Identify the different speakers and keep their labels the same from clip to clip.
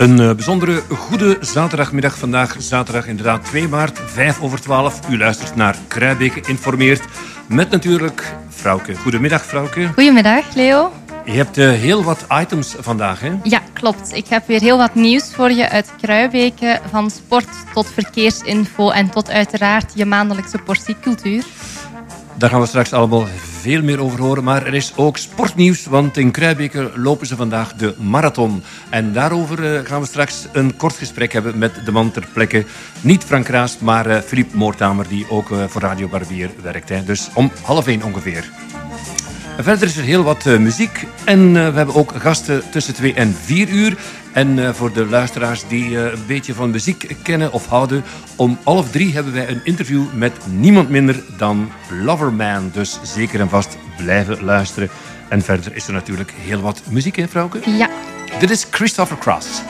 Speaker 1: Een uh, bijzondere goede zaterdagmiddag vandaag. Zaterdag inderdaad 2 maart, 5 over 12. U luistert naar Kruibeke informeert. Met natuurlijk Frauke. Goedemiddag Frauke.
Speaker 2: Goedemiddag Leo.
Speaker 1: Je hebt uh, heel wat items vandaag hè?
Speaker 2: Ja, klopt. Ik heb weer heel wat nieuws voor je uit Kruibeke. Van sport tot verkeersinfo en tot uiteraard je maandelijkse portie cultuur.
Speaker 1: Daar gaan we straks allemaal veel meer over horen. Maar er is ook sportnieuws, want in Kruijbeker lopen ze vandaag de marathon. En daarover uh, gaan we straks een kort gesprek hebben met de man ter plekke. Niet Frank Raast, maar uh, Philippe Moortamer, die ook uh, voor Radio Barbier werkt. Dus om half één ongeveer. Verder is er heel wat muziek en we hebben ook gasten tussen 2 en 4 uur. En uh, voor de luisteraars die een beetje van muziek kennen of houden, om half drie hebben wij een interview met niemand minder dan Loverman. Dus zeker en vast blijven luisteren. En verder is er natuurlijk heel wat muziek, hè, vrouwke?
Speaker 2: Ja.
Speaker 1: Dit is Christopher Cross.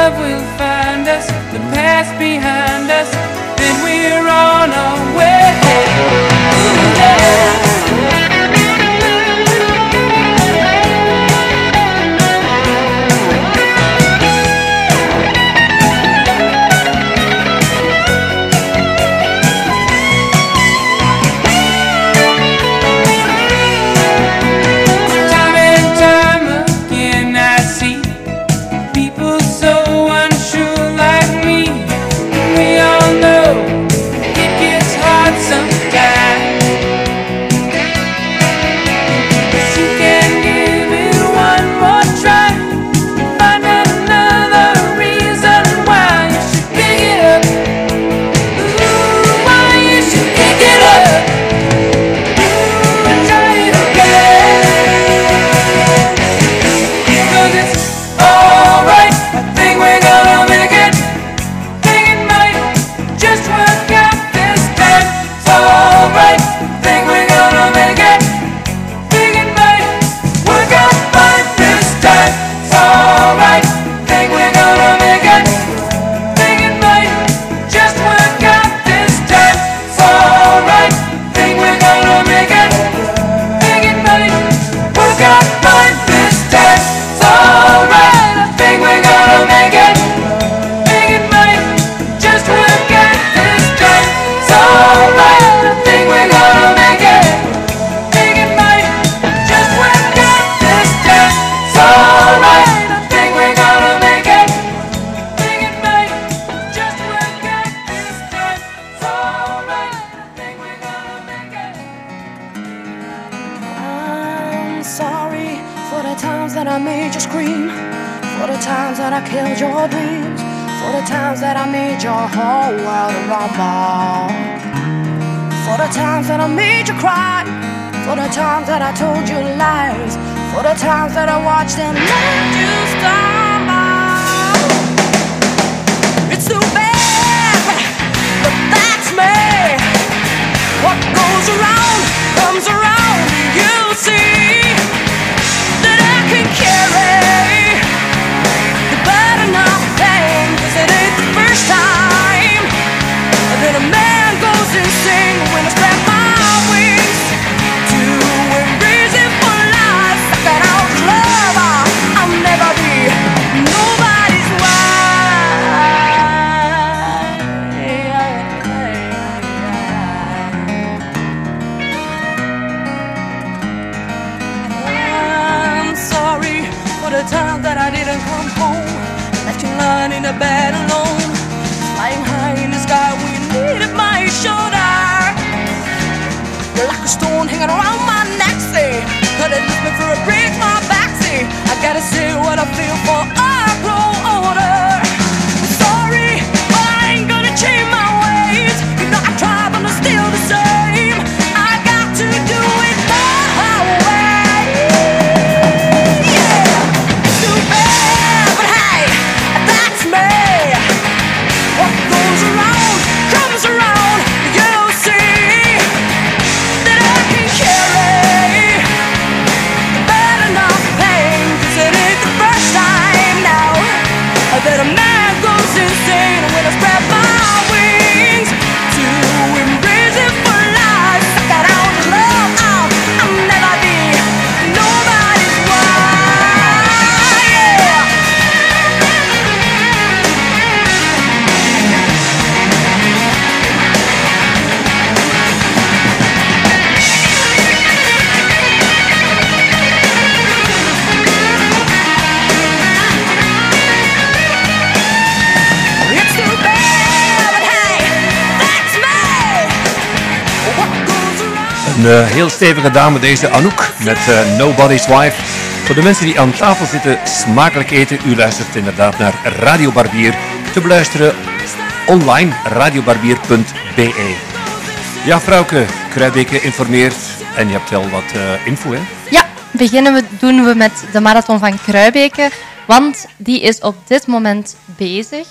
Speaker 3: love will find us, the past behind us, then we're on our way. Yeah.
Speaker 4: Een eh, heel stevige dame, deze Anouk, met eh, Nobody's Wife. Voor de mensen die aan tafel zitten, smakelijk eten. U luistert inderdaad naar Radio Barbier. Te beluisteren online, radiobarbier.be. Ja, vrouwke, Kruibeke informeert. En je hebt wel wat eh, info, hè?
Speaker 2: Ja, beginnen we, doen we met de marathon van Kruibeke, want die is op dit moment bezig.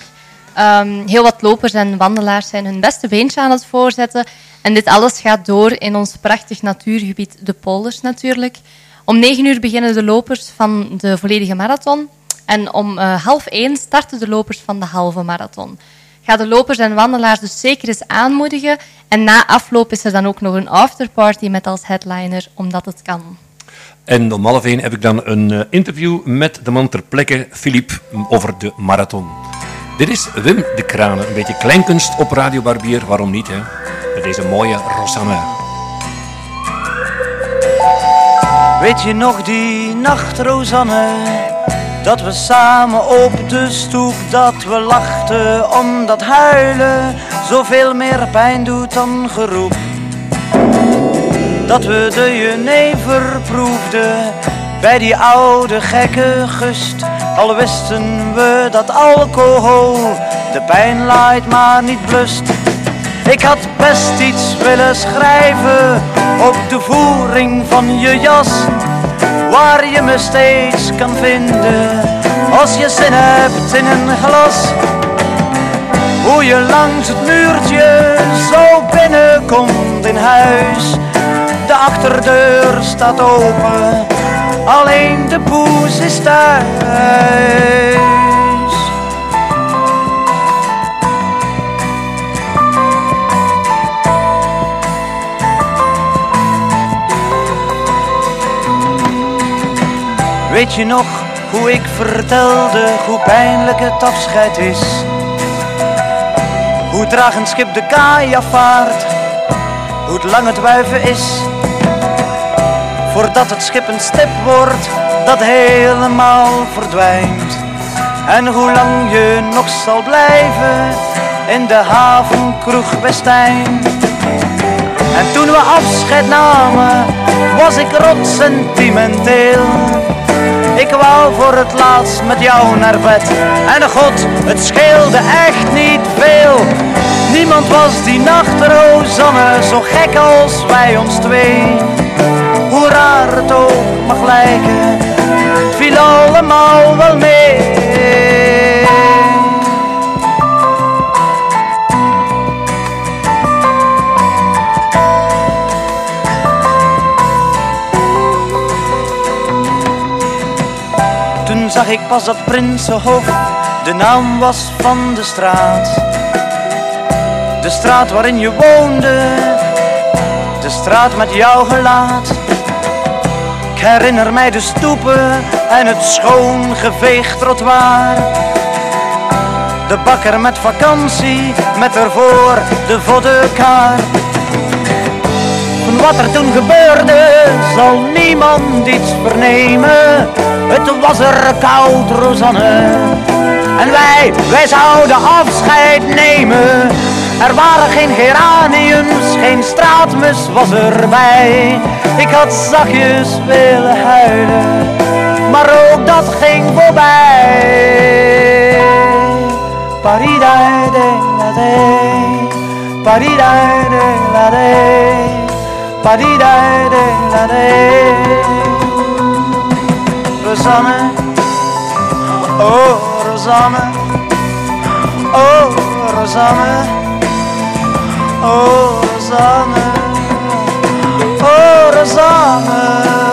Speaker 2: Ehm, heel wat lopers en wandelaars zijn hun beste beentje aan het voorzetten. En dit alles gaat door in ons prachtig natuurgebied, de polders natuurlijk. Om negen uur beginnen de lopers van de volledige marathon. En om eh, half één starten de lopers van de halve marathon. Ga de lopers en wandelaars dus zeker eens aanmoedigen. En na afloop is er dan ook nog een afterparty met als headliner, omdat het kan.
Speaker 4: En om half één heb ik dan een eh, interview met de man ter plekke, Philippe, over de marathon. Dit is Wim de Kranen, een beetje kleinkunst op Radio Barbier, waarom niet, hè? Met deze mooie Rosanne.
Speaker 5: Weet je nog die nacht, Rosanne? Dat we samen op de stoep, dat we lachten omdat huilen zoveel meer pijn doet dan geroep. Dat we de jenever proefden bij die oude gekke gust. Al wisten we dat alcohol de pijn laait maar niet blust. Ik had best iets willen schrijven op de voering van je jas. Waar je me steeds kan vinden als je zin hebt in een glas. Hoe je langs het muurtje zo binnenkomt in huis. De achterdeur staat open, alleen de poes is thuis. Weet je nog hoe ik vertelde hoe pijnlijk het afscheid is? Hoe traag een schip de kaai afvaart, hoe lang het wuiven is. Voordat het schip een stip wordt, dat helemaal verdwijnt. En hoe lang je nog zal blijven in de havenkroeg Westijn. En toen we afscheid namen, was ik rot sentimenteel. Ik wou voor het laatst met jou naar bed. En god, het scheelde echt niet veel. Niemand was die nacht Rosanne zo gek als wij ons twee. Het ook mag lijken, viel allemaal wel mee. Toen zag ik pas dat Prinsenhof de naam was van de straat. De straat waarin je woonde, de straat met jouw gelaat. Herinner mij de stoepen en het schoon geveegd trottoir. De bakker met vakantie, met ervoor de voddenkaar. Van wat er toen gebeurde, zal niemand iets vernemen. Het was er koud, Rosanne. En wij, wij zouden afscheid nemen. Er waren geen geraniums, geen straatmus was erbij. Ik had zachtjes willen huilen, maar ook dat ging voorbij. Paridai de la de, paridai de la paridai de la de. Rosanne, oh Rosanne, oh Rosanne, oh Rosanne, oh Rosanne,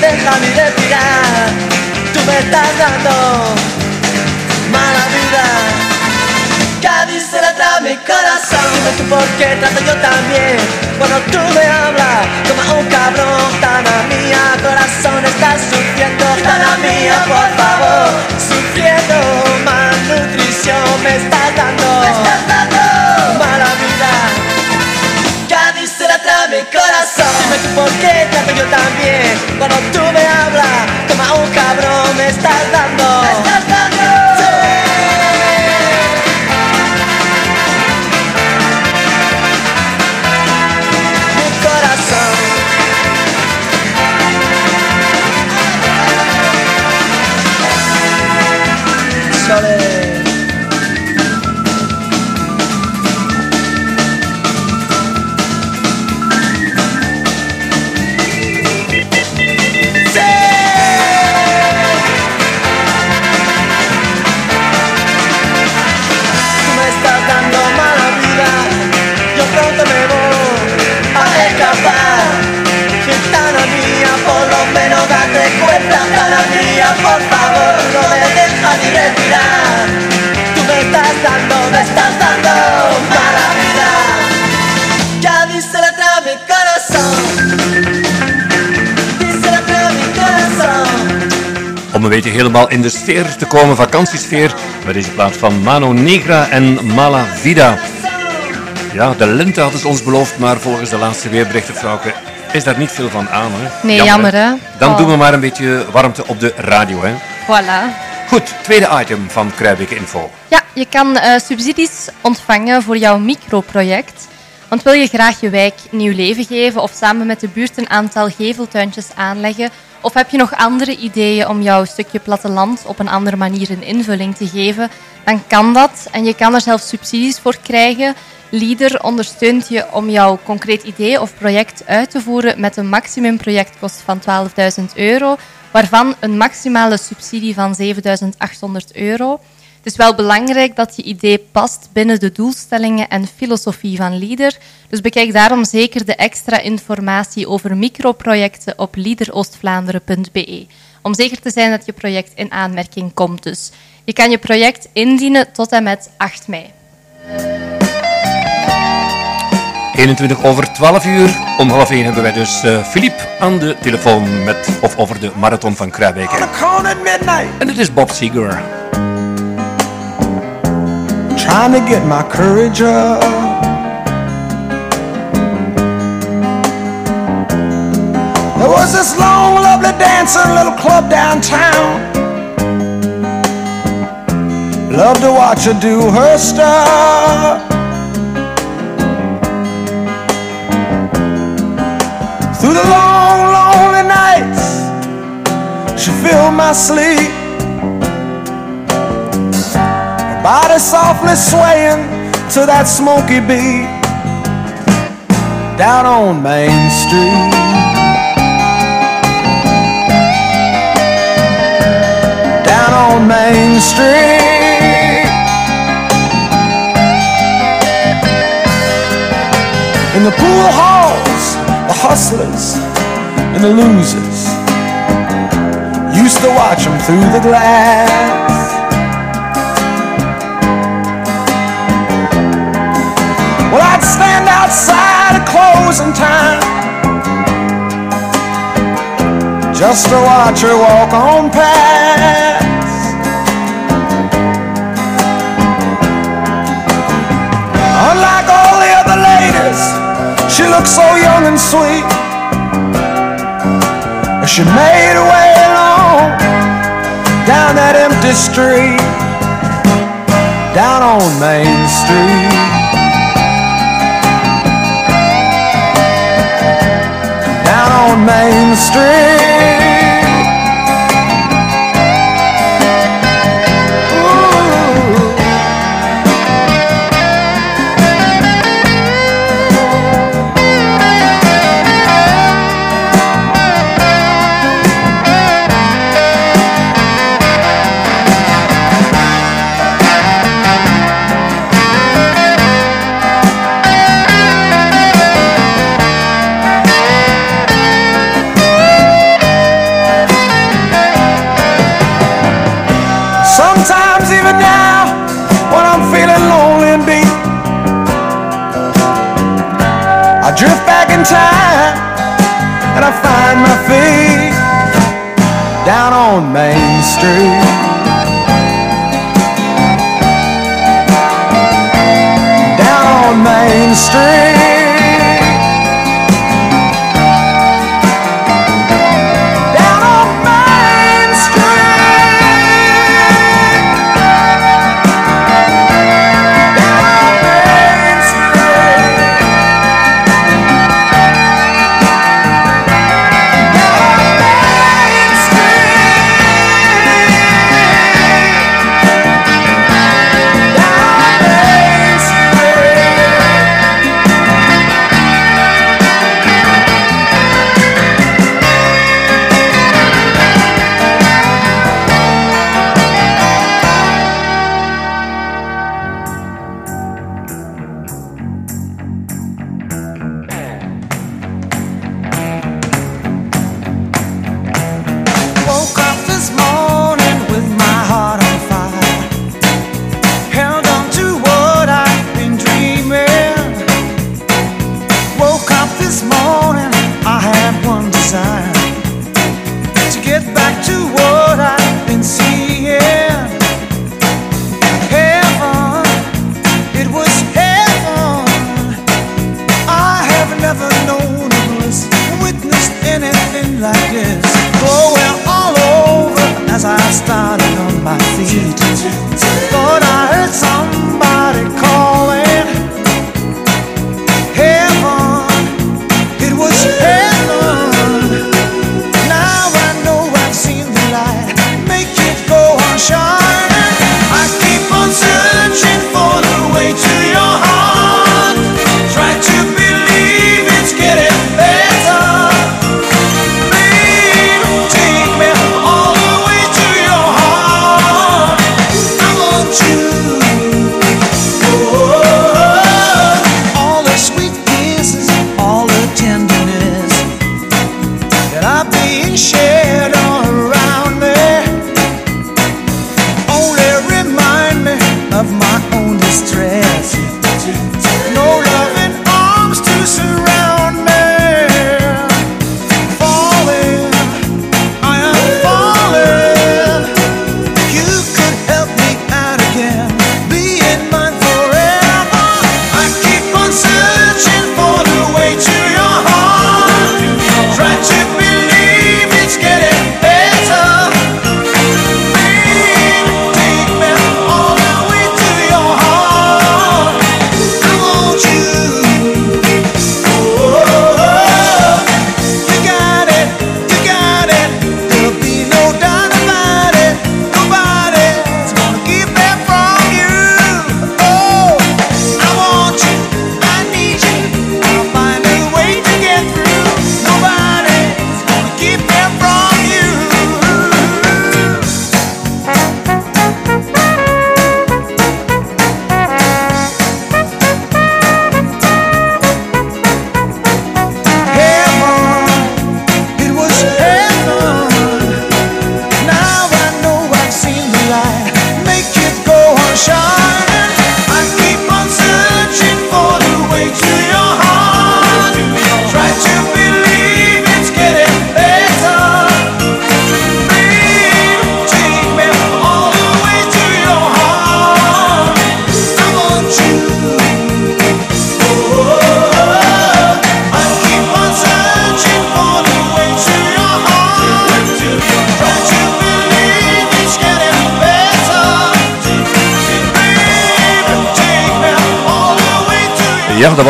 Speaker 6: me deja ni respirar. Tú me estás dando mala vida. Cádiz se la mi corazón Dime tú por qué trato yo también. Cuando tú me hablas como un cabrón Tana mía, corazón estás sufriendo. Tana mía, por favor Sufriendo. Malnutrición Me estás dando. Me estás tú por qué trato yo también. Cuando tú me hablas como un cabrón Me estás dando
Speaker 4: Een beetje helemaal in de sfeer te komen, vakantiesfeer, met deze plaat van Mano Negra en Mala Vida. Ja, de lente hadden ze ons beloofd, maar volgens de laatste weerberichten, vrouwke, is daar niet veel van aan. Hè?
Speaker 2: Nee, jammer, hè?
Speaker 4: Dan
Speaker 2: Oh.
Speaker 4: doen we maar een beetje warmte op de radio. Hè?
Speaker 2: Voilà.
Speaker 4: Goed, tweede item van Kruijbeke Info.
Speaker 2: Ja, je kan eh, subsidies ontvangen voor jouw microproject. Want wil je graag je wijk nieuw leven geven of samen met de buurt een aantal geveltuintjes aanleggen? Of heb je nog andere ideeën om jouw stukje platteland op een andere manier een invulling te geven? Dan kan dat en je kan er zelfs subsidies voor krijgen. Leader ondersteunt je om jouw concreet idee of project uit te voeren met een maximumprojectkost van 12.000 euro, waarvan een maximale subsidie van 7.800 euro. Het is wel belangrijk dat je idee past binnen de doelstellingen en filosofie van LEADER. Dus bekijk daarom zeker de extra informatie over microprojecten op leaderoostvlaanderen.be. Om zeker te zijn dat je project in aanmerking komt dus. Je kan je project indienen tot en met 8 mei.
Speaker 4: 21 over 12 uur. Om half 1 hebben wij dus uh, Philippe aan de telefoon met of over de marathon van Kruijbeke. En het is Bob Seeger.
Speaker 7: Trying to get my courage up. There was this long, lovely dancer in a little club downtown. Love to watch her do her stuff. Through the long, lonely nights, she filled my sleep. Body softly swaying to that smoky beat. Down on Main Street. Down on Main Street. In the pool halls, the hustlers and the losers used to watch them through the glass. Outside at closing time just to watch her walk on past. Unlike all the other ladies, she looked so young and sweet. As She made her way along down that empty street, down on Main Street. On Main Street.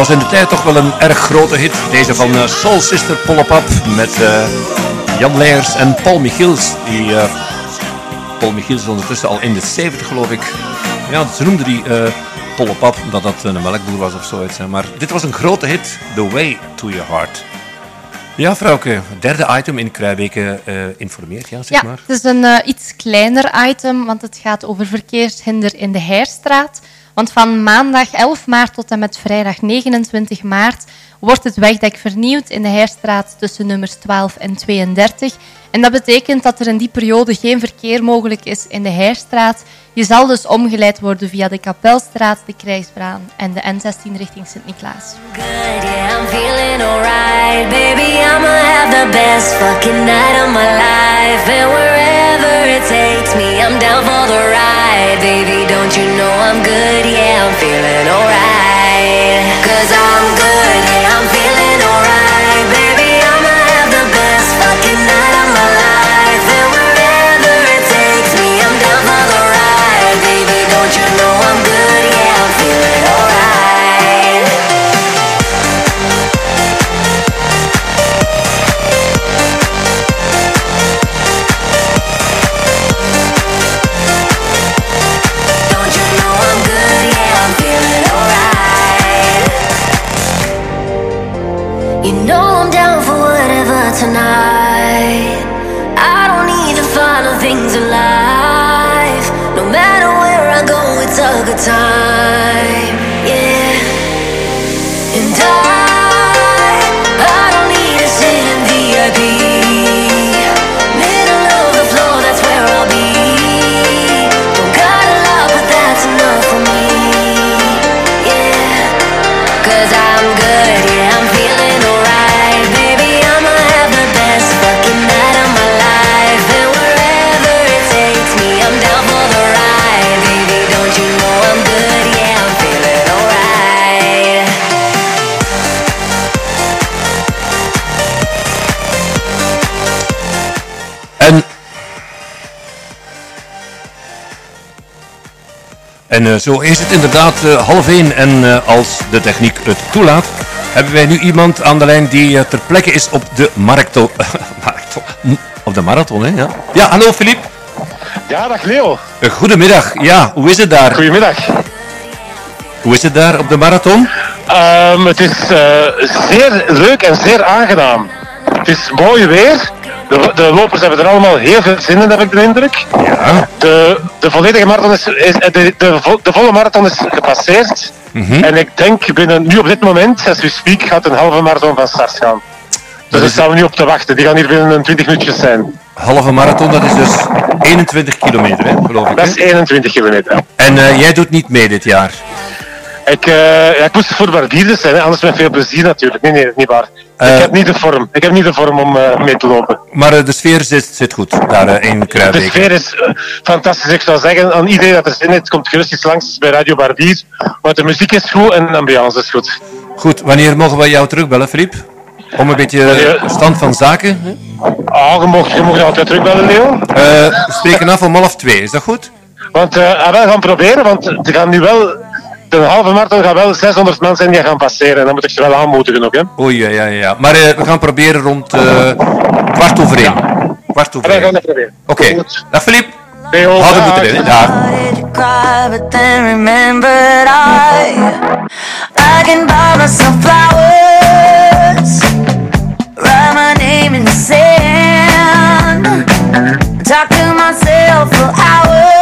Speaker 4: Was in de tijd toch wel een erg grote hit. Deze van eh, Soul Sister Pollapap met eh, Jan Leijers en Paul Michiels. Die, eh, Paul Michiels is ondertussen al in de 70 geloof ik. Ja, ze noemden die Pollapap omdat dat een melkboer was of zoiets. hè. Maar dit was een grote hit, The Way to Your Heart. Ja, vrouwke, derde item in Kruijbeke informeert, ja, zeg
Speaker 2: Ja,
Speaker 4: maar.
Speaker 2: het is een iets kleiner item, want het gaat over verkeershinder in de Heerstraat. Want van maandag 11 maart tot en met vrijdag 29 maart wordt het wegdek vernieuwd in de Heerstraat tussen nummers 12 en 32. En dat betekent dat er in die periode geen verkeer mogelijk is in de Heerstraat. Je zal dus omgeleid worden via de Kapelstraat, de Krijgsbraan en de N16 richting Sint-Niklaas.
Speaker 8: good, yeah, I'm feeling tonight.
Speaker 4: En eh, zo is het inderdaad eh, half één. En eh, als de techniek het toelaat, hebben wij nu iemand aan de lijn die ter plekke is op de marathon. op de marathon, hè? Ja, ja hallo Filip.
Speaker 9: Ja, dag Leo.
Speaker 4: Goedemiddag. Ja, hoe is het daar?
Speaker 9: Goedemiddag.
Speaker 4: Hoe is het daar op de marathon?
Speaker 9: Ehm, het is zeer leuk en zeer aangenaam. Het is mooi weer. De, de lopers hebben er allemaal heel veel zin in, heb ik de indruk.
Speaker 4: Ja.
Speaker 9: De, de volledige marathon is, is eh, de, de, de volle marathon is gepasseerd.
Speaker 4: Mhm.
Speaker 9: En ik denk binnen nu op dit moment, as we speak, gaat een halve marathon van start gaan. Dus daar staan we nu op te wachten. Die gaan hier binnen een 20 minuutjes zijn.
Speaker 4: Halve marathon, dat is dus 21 kilometer, hè, geloof ik.
Speaker 9: Dat
Speaker 4: hè?
Speaker 9: is 21 kilometer.
Speaker 4: En eh, jij doet niet mee dit jaar.
Speaker 9: Ik, eh, ja, ik moest voor Barbierders zijn, hè, anders met veel plezier natuurlijk. Nee, nee, dat is niet waar.
Speaker 4: Eh.
Speaker 9: ik heb niet de vorm. Ik heb niet de vorm om eh, mee te lopen.
Speaker 4: Maar eh, de sfeer zit, zit goed daar eh, in
Speaker 9: De
Speaker 4: Kruijbeke.
Speaker 9: sfeer is eh, fantastisch. Ik zou zeggen aan iedereen dat er zin heeft, komt gerust eens langs bij Radio Barbier. Want de muziek is goed en de ambiance is goed.
Speaker 4: Goed, wanneer mogen we jou terugbellen, Filip? Om een beetje eh, stand van zaken. hè?
Speaker 9: Ah, je mag, je mag altijd terugbellen, Leo.
Speaker 4: Eh, we spreken af om half twee, is dat goed?
Speaker 9: Want eh ah, we gaan proberen, want er gaan nu wel... De halve marathon gaat wel 600 man zijn die gaan passeren. En dan moet ik ze wel aanmoedigen ook, hè.
Speaker 4: Oei, ja, ja, ja. Maar eh, we gaan proberen rond eh, kwart over één. Kwart over één. Oké.
Speaker 9: Goed.
Speaker 4: Dag Filip.
Speaker 9: Leo,
Speaker 4: Houd het
Speaker 9: dag.
Speaker 4: goed erin. Dag.
Speaker 8: talk to myself for hours,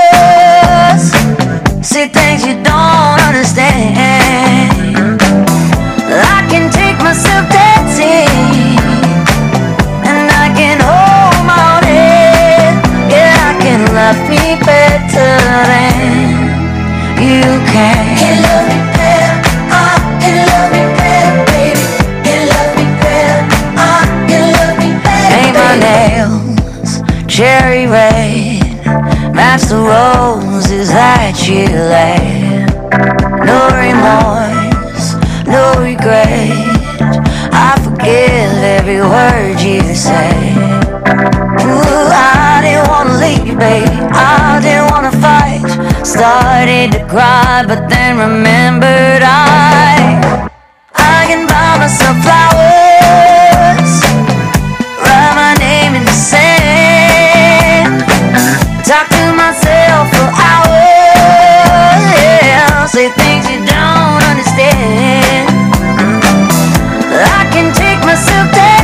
Speaker 8: say things you don't understand. I can take myself dancing, and I can hold my own head. Yeah, I can love me better than you can. Can love me better, I can love me better, baby. Can love me better, I can love me better. Paint my nails cherry red, match the roses that you laid. No remorse, no regret. I forgive every word you say. Ooh, I didn't wanna leave, baby. I didn't wanna fight. Started to cry, but then remembered I I can buy myself flowers, talk to myself for hours, say things you don't understand. I can take myself dancing,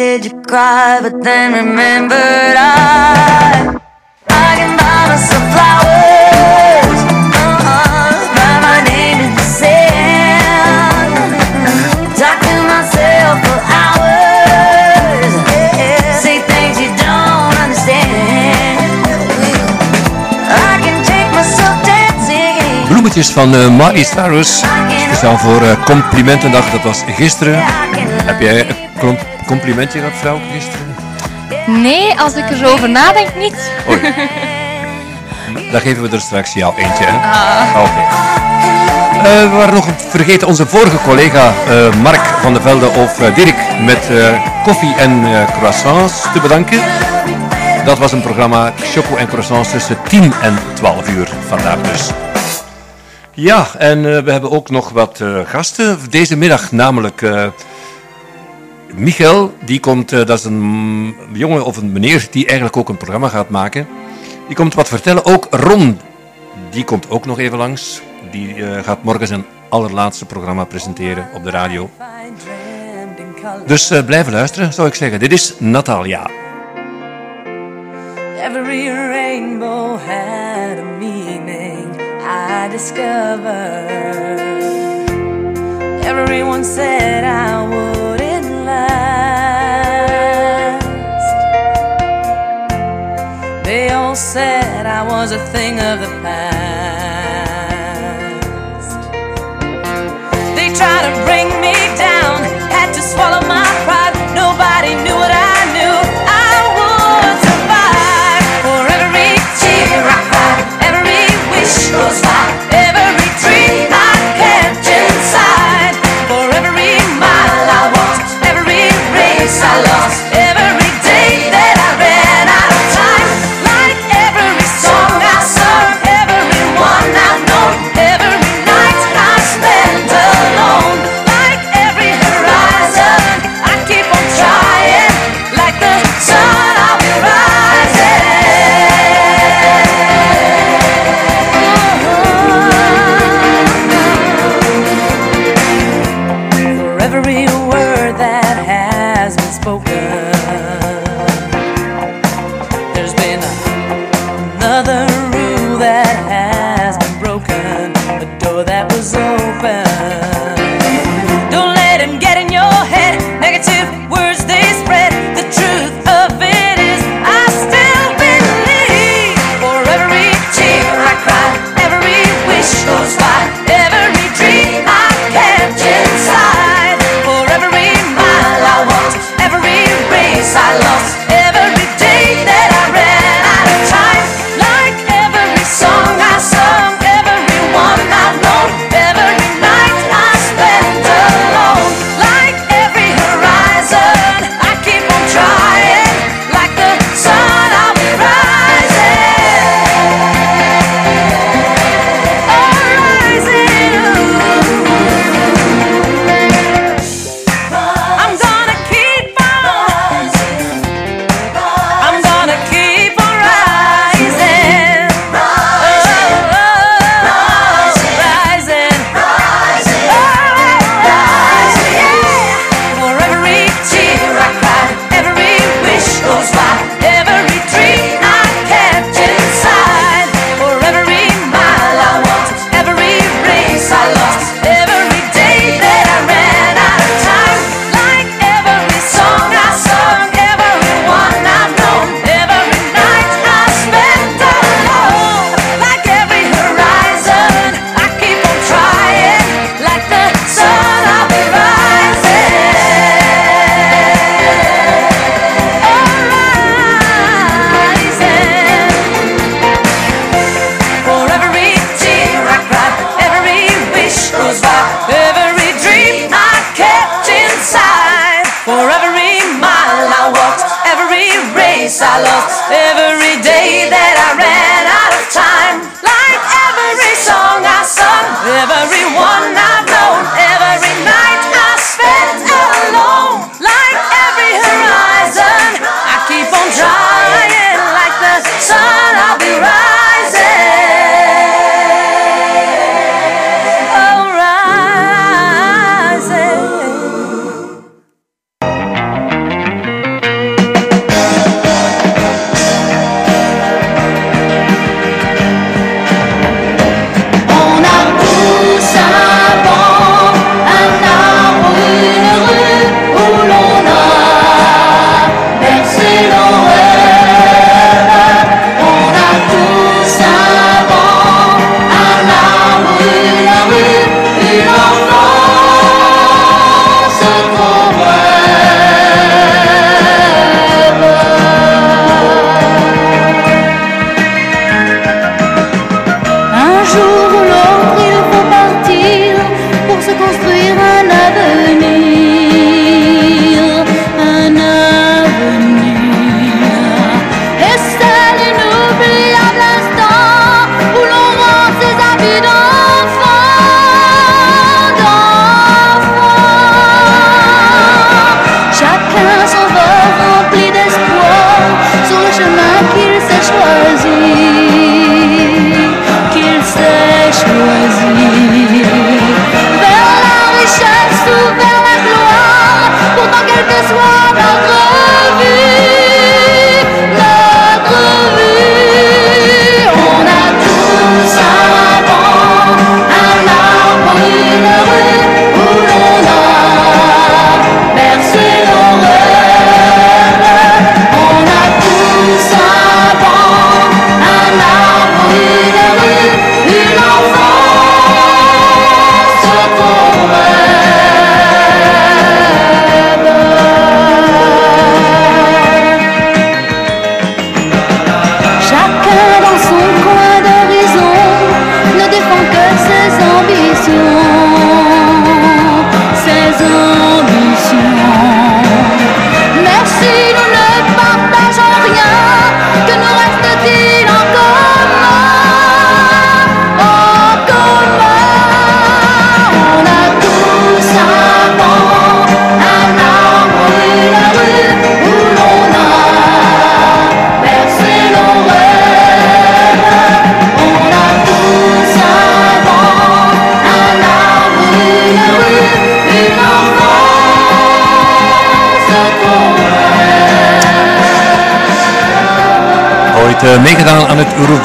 Speaker 8: Cry, but then remembered I I can buy myself flowers. Write my name in the sand. Talk to myself for hours. Yeah. Say things you don't understand. I can take myself dancing.
Speaker 4: Bloemetjes van eh Miley Cyrus. Speciaal voor eh, Complimentendag, dat was gisteren. Heb jij een complimentje gehad, vrouw, gisteren?
Speaker 2: Nee, als ik er zo over nadenk, niet.
Speaker 4: Dan geven we er straks jou eentje, hè?
Speaker 2: Ah.
Speaker 4: Oké. Eh, we waren nog vergeten onze vorige collega eh, Mark van der Velde of eh, Dirk met koffie en croissants te bedanken. Dat was een programma Choco en Croissants tussen 10 en 12 uur vandaag dus. Ja, en we hebben ook nog wat gasten deze middag, namelijk Michael, die komt, eh, dat is een jongen of een meneer die eigenlijk ook een programma gaat maken. Die komt wat vertellen. Ook Ron, die komt ook nog even langs. Die eh, gaat morgen zijn allerlaatste programma presenteren op de radio. Dus eh, blijven luisteren, zou ik zeggen. Dit is Natalia.
Speaker 3: Every rainbow had a meaning I discovered. Everyone said I wouldn't All said I was a thing of the past. They tried to bring me down, had to swallow my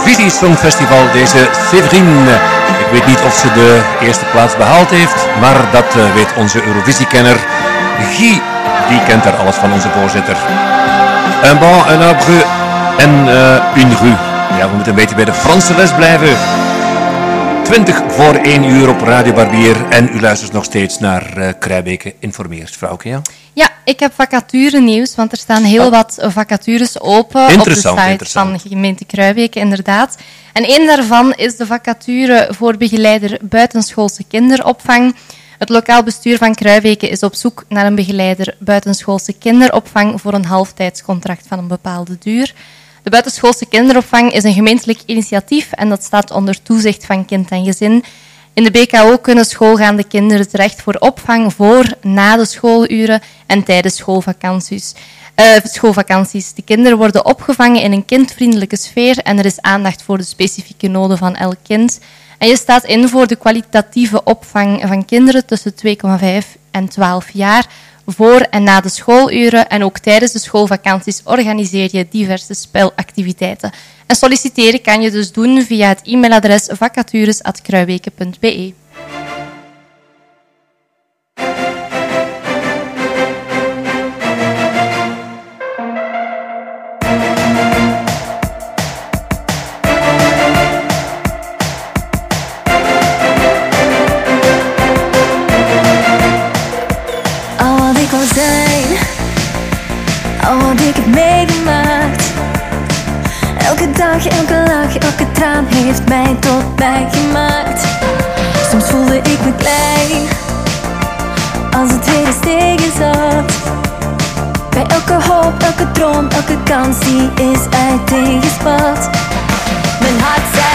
Speaker 4: Eurovisie Songfestival, deze Séverine. Ik weet niet of ze de eerste plaats behaald heeft, maar dat eh, weet onze Eurovisiekenner Guy. Die kent daar alles van, onze voorzitter. Un banc, un arbre en eh, une rue. Ja, we moeten een beetje bij de Franse les blijven. 20 voor 1 uur op Radio Barbier. En u luistert nog steeds naar uh, Informeert, vrouwke, ja?
Speaker 2: Ja, ik heb vacature nieuws, want er staan heel wat vacatures open op de
Speaker 4: Interessant,
Speaker 2: site van gemeente Kruibeke, inderdaad. En één daarvan is de vacature voor begeleider buitenschoolse kinderopvang. Het lokaal bestuur van Kruibeke is op zoek naar een begeleider buitenschoolse kinderopvang voor een halftijdscontract van een bepaalde duur. De buitenschoolse kinderopvang is een gemeentelijk initiatief en dat staat onder toezicht van kind en gezin. In de BKO kunnen schoolgaande kinderen terecht voor opvang voor, na de schooluren en tijdens schoolvakanties. Eh, schoolvakanties. De kinderen worden opgevangen in een kindvriendelijke sfeer en er is aandacht voor de specifieke noden van elk kind. En je staat in voor de kwalitatieve opvang van kinderen tussen 2,5 en 12 jaar voor en na de schooluren en ook tijdens de schoolvakanties organiseer je diverse spelactiviteiten. En solliciteren kan je dus doen via het e-mailadres vacatures.kruiweken.be.
Speaker 10: mij tot mij gemaakt. Soms voelde ik me klein, als het weer eens tegen zat. Bij elke hoop, elke droom, elke kans die is uiteengespat. Mijn hart zei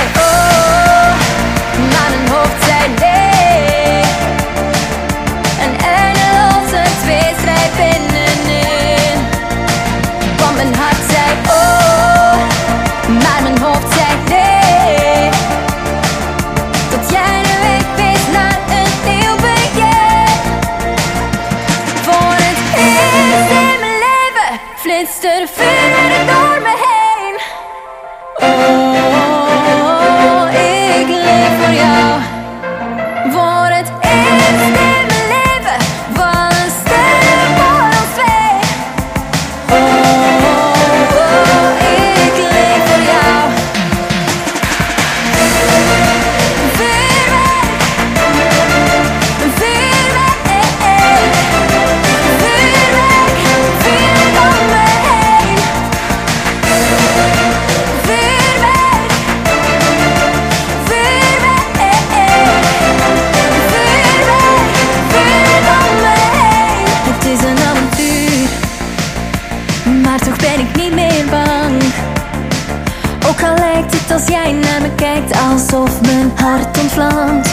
Speaker 10: hart ontvlamt.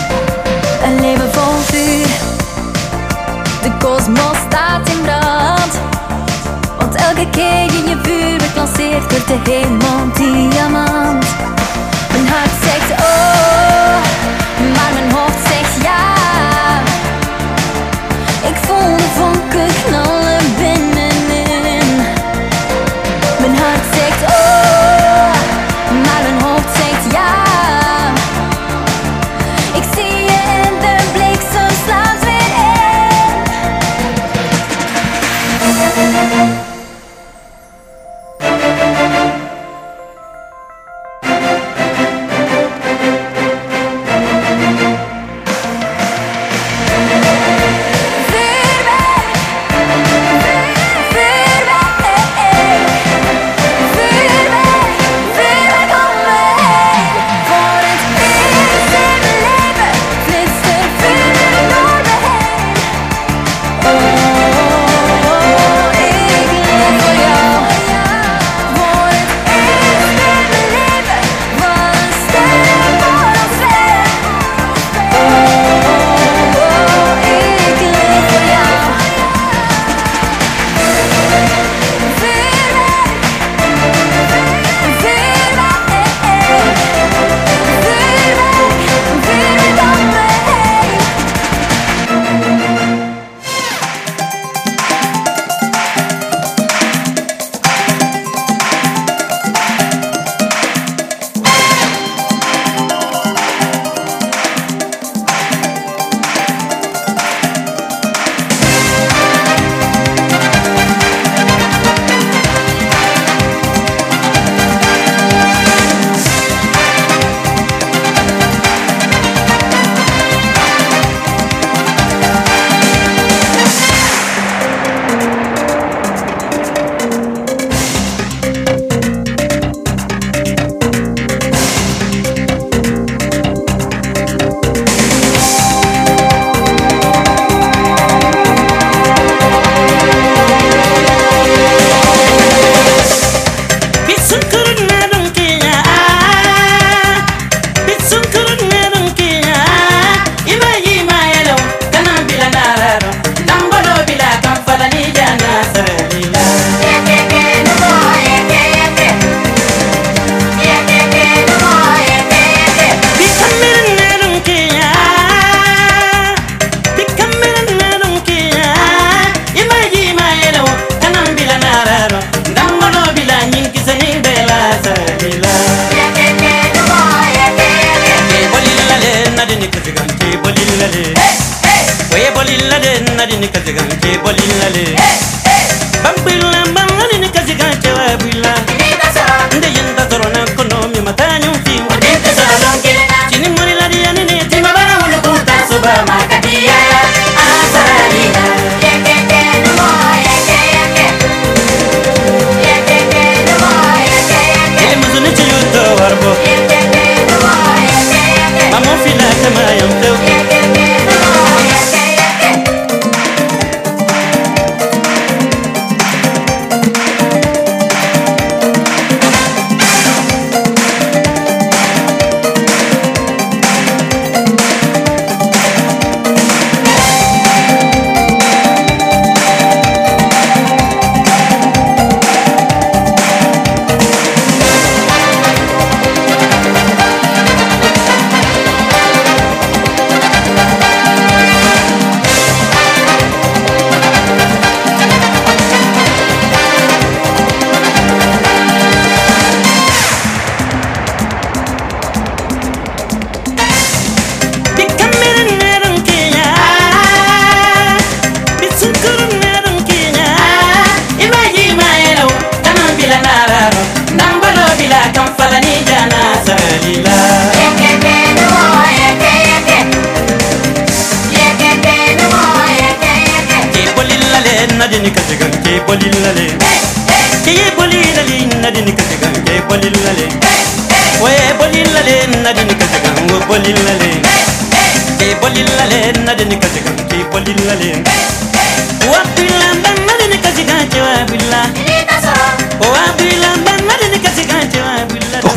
Speaker 10: Een leven vol vuur, de kosmos staat in brand. Want elke keer je je vuurwerk lanceert, wordt de hemel diamant. Mijn hart zegt oh, maar mijn hoofd zegt ja. Ik voel de vonken knallen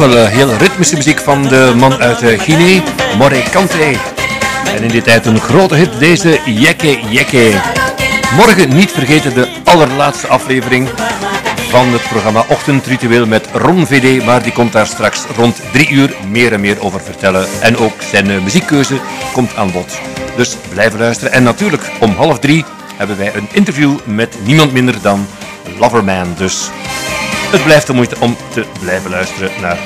Speaker 4: wel eh, heel ritmische muziek van de man uit eh, Guinea, Moré Kanté. En in die tijd een grote hit, deze Jekke Jekke. Morgen niet vergeten de allerlaatste aflevering van het programma Ochtendritueel met Ron VD, maar die komt daar straks rond drie uur meer en meer over vertellen. En ook zijn eh, muziekkeuze komt aan bod. Dus blijven luisteren. En natuurlijk om half drie hebben wij een interview met niemand minder dan Loverman. Dus het blijft de moeite om te blijven luisteren naar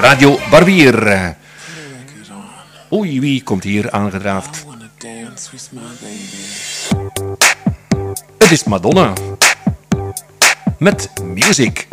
Speaker 4: Radio Barbier. Oei, wie komt hier aangedraafd? Het is Madonna. Met Music.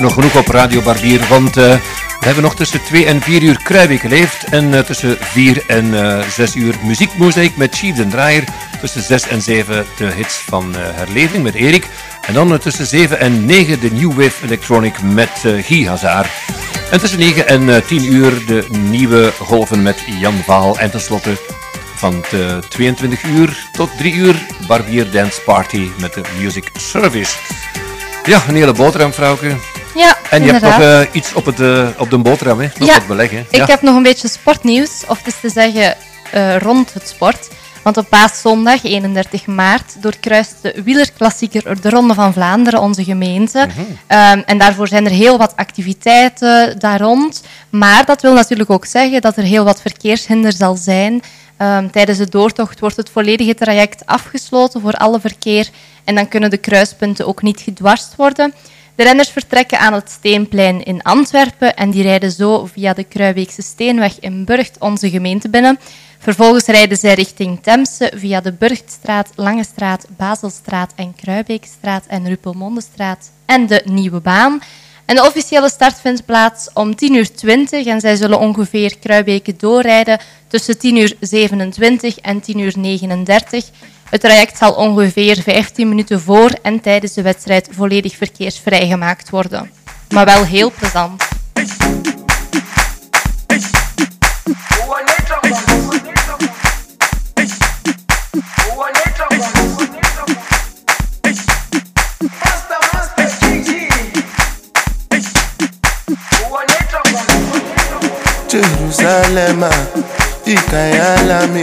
Speaker 4: Nog genoeg op Radio Barbier, want eh, we hebben nog tussen 2 en 4 uur Kruibeek geleefd. En eh, tussen 4 en eh 6 uur muziekmozaïek met Chief den Draaier. Tussen 6 en 7 de hits van eh, Herleving met Erik. En dan eh, tussen 7 en 9 de New Wave Electronic met eh Guy Hazard. En tussen 9 en eh, 10 uur de nieuwe golven met Jan Vaal. En tenslotte van eh, 22 uur tot 3 uur Barbier Dance Party met de Music Service. Ja, een hele boterham, vrouwke.
Speaker 2: Ja,
Speaker 4: En je hebt nog eh, iets op, het, eh, op de boterham, hè? Nog
Speaker 2: Ja,
Speaker 4: wat beleggen.
Speaker 2: Ik heb nog een beetje sportnieuws, of het is te zeggen eh, rond het sport. Want op paaszondag, 31 maart, doorkruist de wielerklassieker de Ronde van Vlaanderen, onze gemeente.
Speaker 4: Mhm.
Speaker 2: Ehm, en daarvoor zijn er heel wat activiteiten daar rond. Maar dat wil natuurlijk ook zeggen dat er heel wat verkeershinder zal zijn. Ehm, tijdens de doortocht wordt het volledige traject afgesloten voor alle verkeer. En dan kunnen de kruispunten ook niet gedwarst worden. De renners vertrekken aan het Steenplein in Antwerpen en die rijden zo via de Kruibeekse Steenweg in Burgt onze gemeente binnen. Vervolgens rijden zij richting Temse via de Burgtstraat, Langestraat, Baselstraat en Kruibeekstraat en Ruppelmondestraat en de Nieuwe Baan. En de officiële start vindt plaats om 10.20 uur 20 en zij zullen ongeveer Kruibeke doorrijden tussen 10.27 uur 27 en 10.39 uur 39. Het traject zal ongeveer 15 minuten voor en tijdens de wedstrijd volledig verkeersvrij gemaakt worden. Maar wel heel plezant.
Speaker 11: Jerusalem, ikayalami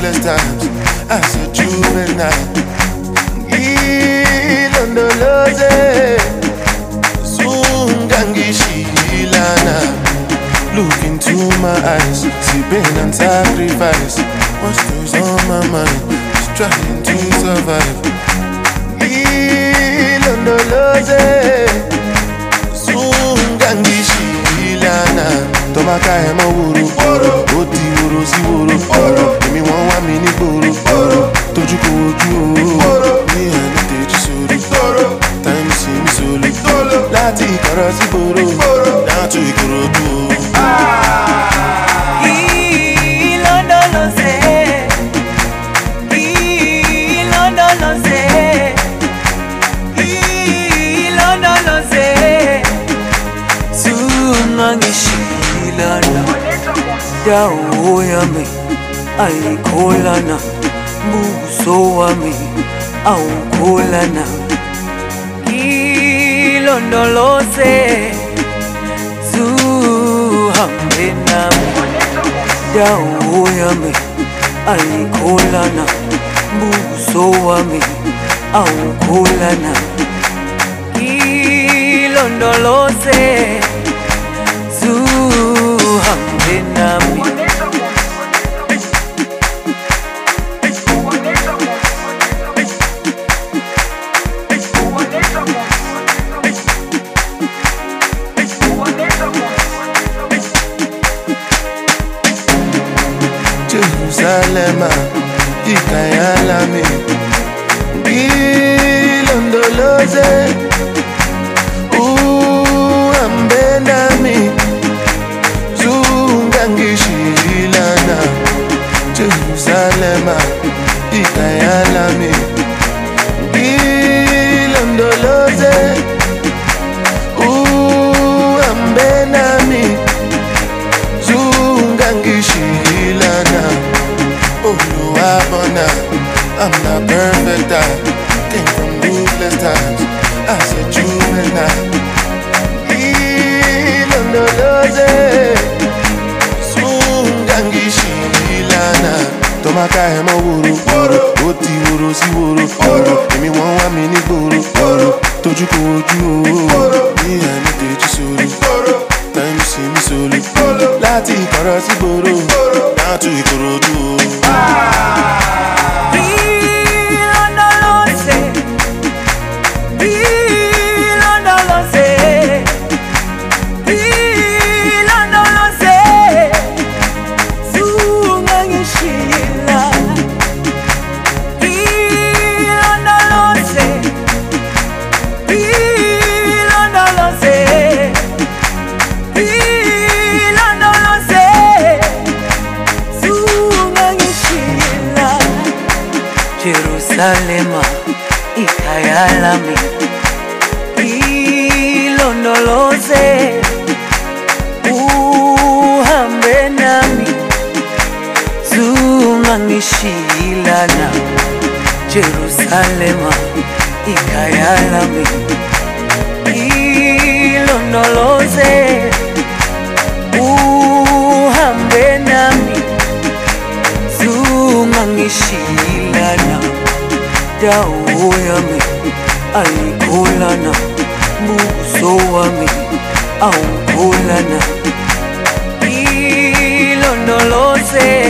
Speaker 11: ruthless times as a juvenile. Ngilondoloze zungangishilana Look into my eyes See pain and sacrifice What's goes on my mind Just trying to survive. Ngilondoloze
Speaker 12: ayikholana Buso wami awukholana
Speaker 13: Ilondoloze,
Speaker 12: Zuhambe nami. Dawo yami ayikholana Buso wami awukholana
Speaker 13: ilondoloze.
Speaker 12: Zuhambe nami
Speaker 5: no lo sé.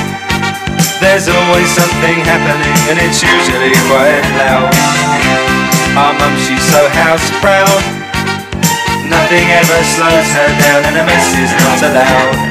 Speaker 14: There's always something happening, and it's usually quite loud. Our mum, she's so house proud. Nothing ever slows her down, and a mess is not allowed.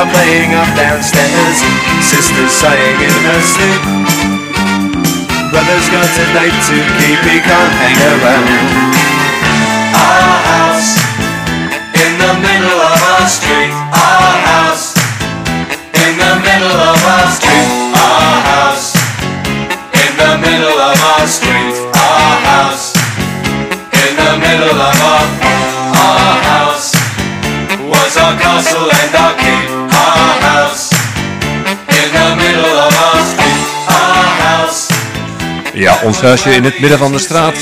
Speaker 14: Kids playing up downstairs. Sister's sighing in her sleep. Brother's got a date to keep, he can't hang around. Our house in the middle of our street. Our house in the middle of our street. Our house in the middle of our street. Our house in the middle of our our house was our castle and our keep.
Speaker 4: Ja, ons huisje in het midden van de straat.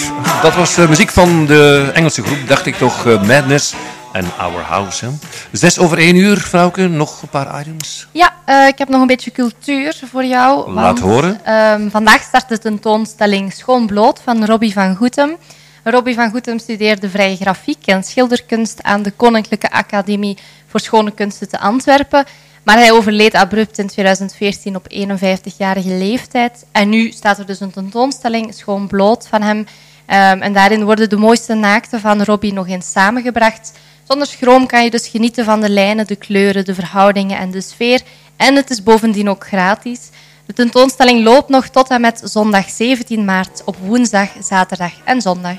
Speaker 4: Dat was de muziek van de Engelse groep, dacht ik toch, eh, Madness en Our House. Hè. Zes over één uur, vrouwke, nog een paar items.
Speaker 2: Ja, eh, ik heb nog een beetje cultuur voor jou.
Speaker 4: Laat horen.
Speaker 2: ehm, vandaag start de tentoonstelling Schoon Bloot van Robbie van Goetem. Robbie van Goetem studeerde vrije grafiek en schilderkunst aan de Koninklijke Academie voor Schone Kunsten te Antwerpen. Maar hij overleed abrupt in 2014 op 51-jarige leeftijd. En nu staat er dus een tentoonstelling, Schoon Bloot, van hem. Ehm, en daarin worden de mooiste naakten van Robbie nog eens samengebracht. Zonder schroom kan je dus genieten van de lijnen, de kleuren, de verhoudingen en de sfeer. En het is bovendien ook gratis. De tentoonstelling loopt nog tot en met zondag 17 maart op woensdag, zaterdag en zondag.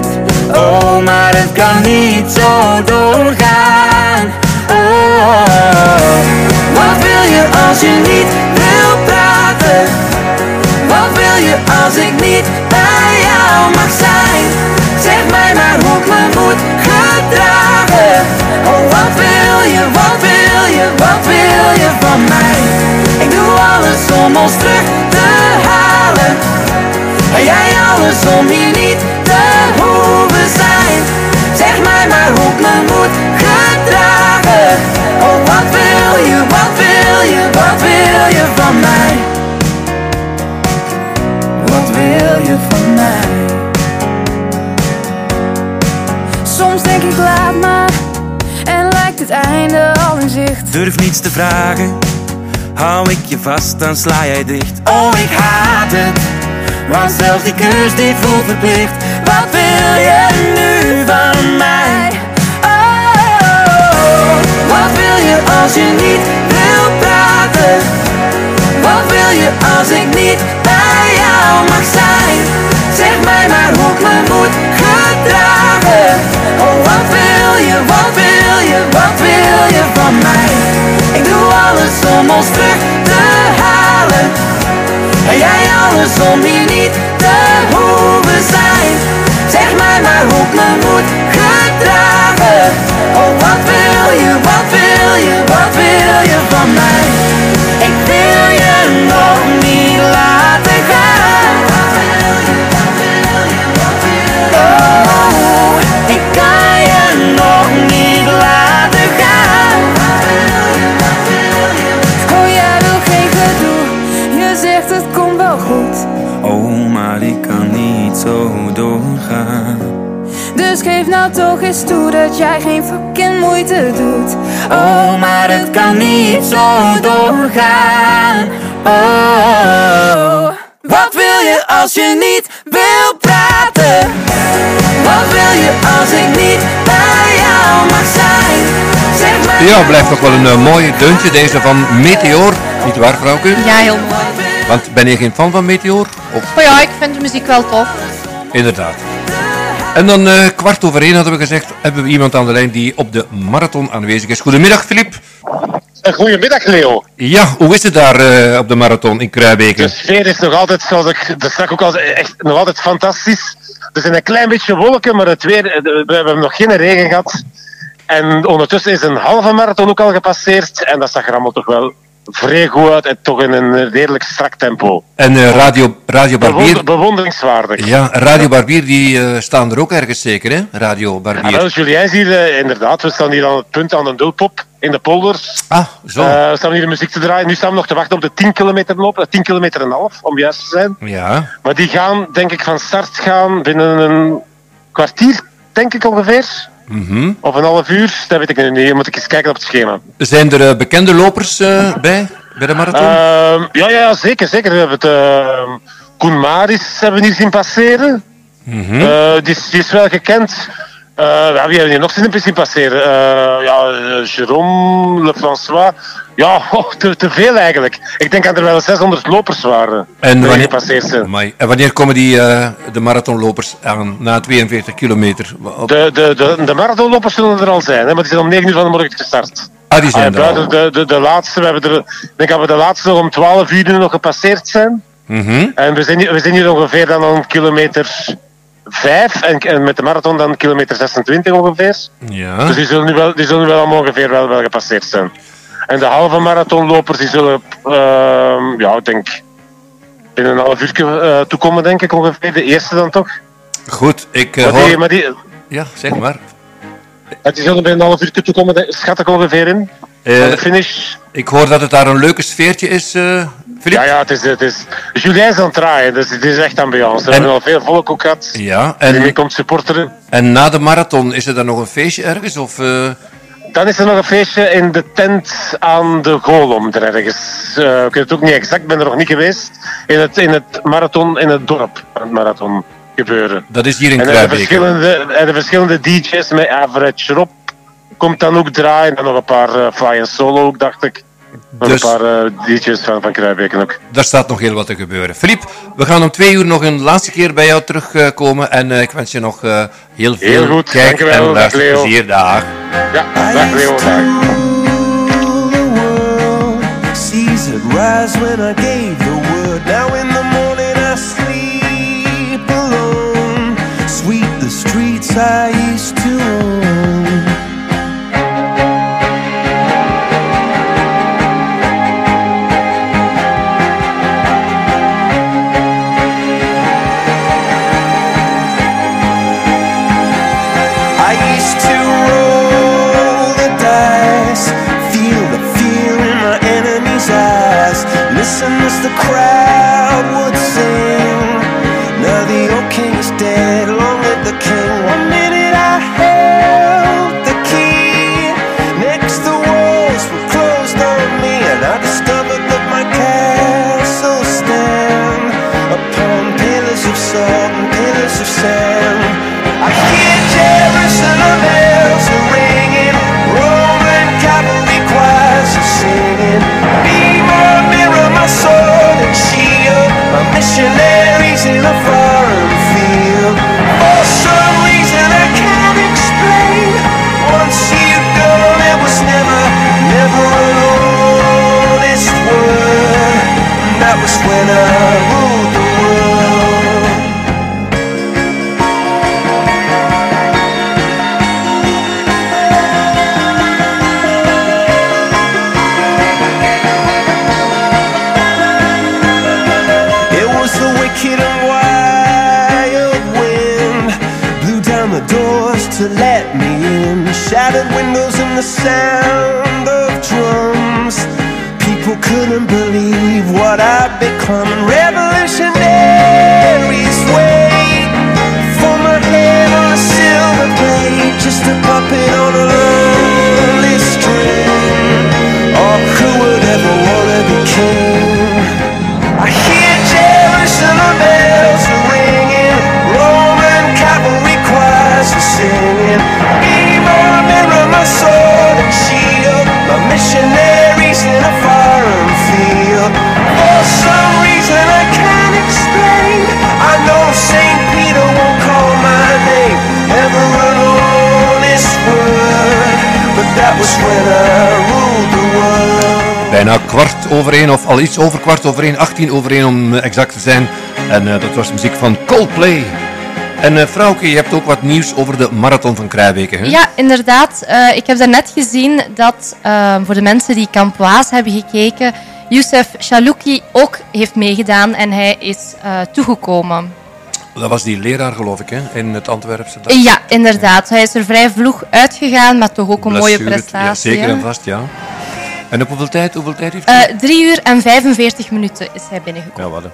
Speaker 12: Oh, maar het kan niet zo doorgaan. Oh, wat wil je als je niet wil praten? Wat wil je als ik niet bij jou mag zijn? Zeg mij maar hoe ik me moet gedragen. Oh, wat wil je, wat wil je, wat wil je van mij? Ik doe alles om ons terug te halen. En jij alles om hier niet te zijn. Zeg mij maar hoe ik me moet gedragen. Oh, wat wil je, wat wil je, wat wil je van mij? Wat wil je van mij?
Speaker 15: Soms denk ik laat maar en lijkt het einde al in zicht.
Speaker 12: Durf niets te vragen, hou ik je vast, dan sla jij dicht. Oh, ik haat het, want zelfs die kus die voelt verplicht. Wat wil je je als je niet wil praten? Wat wil je als ik niet bij jou mag zijn? Zeg mij maar hoe ik me moet gedragen. Oh, wat wil je, wat wil je, wat wil je van mij? Ik doe alles om ons terug te halen. En jij alles om hier niet te hoeven zijn. Zeg mij maar hoe ik me moet gedragen. Oh, wat wil je, wat wil je, wat wil je van mij? Ik wil je nog niet laten
Speaker 15: Dus geef nou toch eens toe dat jij geen fucking moeite doet.
Speaker 12: Oh, maar het kan niet zo doorgaan. Oh, wat wil je als je niet wil praten? Wat wil je als ik niet bij jou mag zijn? Zeg maar.
Speaker 4: Ja, blijft toch wel een eh, mooi deuntje deze van Meteor. Niet waar, vrouwke?
Speaker 2: Ja, heel mooi.
Speaker 4: Want ben je geen fan van Meteor? Of
Speaker 2: Oh ja, ik vind de muziek wel tof.
Speaker 4: Inderdaad. En dan eh, kwart over één hadden we gezegd, hebben we iemand aan de lijn die op de marathon aanwezig is. Goedemiddag, Filip.
Speaker 9: Goedemiddag, Leo.
Speaker 4: Ja, hoe is het daar eh, op de marathon in Kruijbeke?
Speaker 9: De sfeer is nog altijd, zoals ik de straks ook al echt nog altijd fantastisch. Er zijn een klein beetje wolken, maar het weer, eh, we hebben nog geen regen gehad. En ondertussen is een halve marathon ook al gepasseerd. En dat zag er allemaal toch wel vrij goed uit en toch in een redelijk strak tempo.
Speaker 4: En eh, Radio, Radio Barbier...
Speaker 9: Bewonder- bewonderingswaardig.
Speaker 4: Ja, Radio Barbier, die eh, staan er ook ergens zeker, hè? Radio
Speaker 9: Ja,
Speaker 4: Barbier.
Speaker 9: wel, Julien is hier eh, inderdaad. We staan hier aan het punt aan de Dulpop in de polders.
Speaker 4: Ah, zo.
Speaker 9: Eh, we staan hier de muziek te draaien. Nu staan we nog te wachten op de 10 kilometer loop. eh, 10 kilometer en een half, om juist te zijn.
Speaker 4: Ja.
Speaker 9: Maar die gaan, denk ik, van start gaan binnen een kwartier, denk ik ongeveer.
Speaker 4: Mhm.
Speaker 9: Of een half uur, dat weet ik nu niet. Moet ik eens kijken op het schema.
Speaker 4: Zijn er eh, bekende lopers eh, bij, bij de marathon?
Speaker 9: Ehm, ja, ja, zeker, zeker. We hebben het, ehm, Koen Maris hebben we hier zien passeren.
Speaker 4: Mhm.
Speaker 9: Eh, die, is, die is wel gekend. Eh, ja, wie hebben hier nog in principe passeren? Eh, ja, eh, Jérôme, Le François. Ja, oh, te, te veel eigenlijk. Ik denk dat er wel 600 lopers waren.
Speaker 4: En wanneer. Amai. en wanneer komen die, de marathonlopers aan na 42 kilometer? Op-
Speaker 9: De, de, de, de marathonlopers zullen er al zijn, hè, maar die zijn om 9 uur van de morgen gestart.
Speaker 4: Ah, die zijn
Speaker 9: Ah,
Speaker 4: er
Speaker 9: de, de, de laatste, we hebben er, ik denk dat we de laatste nog om 12 uur nog gepasseerd zijn.
Speaker 4: Mhm.
Speaker 9: En we zijn, hier- we zijn hier ongeveer dan om kilometer 5 en, en met de marathon dan kilometer 26 ongeveer.
Speaker 4: Ja.
Speaker 9: Dus die zullen nu wel, die zullen wel allemaal ongeveer wel, wel gepasseerd zijn. En de halve marathonlopers die zullen, ehm, ja, ik denk binnen een half uur eh, toekomen, denk ik ongeveer. De eerste dan toch?
Speaker 4: Goed, ik eh,
Speaker 9: Maar die,
Speaker 4: hoor...
Speaker 9: maar die,
Speaker 4: Ja, zeg maar.
Speaker 9: die zullen binnen een half uur toekomen, schat ik ongeveer in.
Speaker 4: Eh,
Speaker 9: de finish.
Speaker 4: Ik hoor dat het daar een leuke sfeertje is,
Speaker 9: Ja, ja, het is, het is... Julien is aan het draaien, dus het is echt ambiance. We
Speaker 4: En-
Speaker 9: hebben al veel volk ook gehad.
Speaker 4: Ja,
Speaker 9: mee
Speaker 4: en,
Speaker 9: komt supporteren.
Speaker 4: en na de marathon, is er dan nog een feestje ergens? Of, eh,
Speaker 9: Dan is er nog een feestje in de tent aan de Golom er ergens. Eh, ik weet het ook niet exact, ik ben er nog niet geweest. In het, in het marathon, in het dorp, het marathon gebeuren.
Speaker 4: dat is hier in
Speaker 9: En de verschillende, en de verschillende DJ's met Average Rob komt dan ook draaien. En dan nog een paar uh, Fly Solo ook, dacht ik.
Speaker 4: Dus-
Speaker 9: een paar eh, DJ's van, van Kruijbeken ook.
Speaker 4: Daar staat nog heel wat te gebeuren. Filip, we gaan om twee uur nog een laatste keer bij jou terugkomen. en eh, ik wens je nog eh, heel veel
Speaker 9: Heel goed,
Speaker 4: kijk- en
Speaker 9: dag
Speaker 4: luisterplezier. Dag.
Speaker 9: Ja, dag Leo, dag.
Speaker 7: rise when I gave the word. Now in the morning I sleep alone. Sweep the streets I in a foreign
Speaker 4: over één, of al iets over kwart over één, 18 over één om eh, exact te zijn. En eh, dat was muziek van Coldplay. En Frauke, je hebt ook wat nieuws over de marathon van Kruijbeke, hè?
Speaker 2: Ja, inderdaad. Ik heb daarnet gezien dat voor de mensen die Camp Waas hebben gekeken, Youssef Chalouki ook heeft meegedaan en hij is toegekomen.
Speaker 4: Dat was die leraar, geloof ik, hè? in het Antwerpse.
Speaker 2: Ja, inderdaad. Hij is er vrij vlug uitgegaan, maar toch ook een mooie prestatie.
Speaker 4: Ja, zeker en vast, ja. En op hoeveel tijd, hoeveel tijd heeft hij?
Speaker 2: Eh, 3 uur en 45 minuten is hij binnengekomen.
Speaker 4: ja, wat?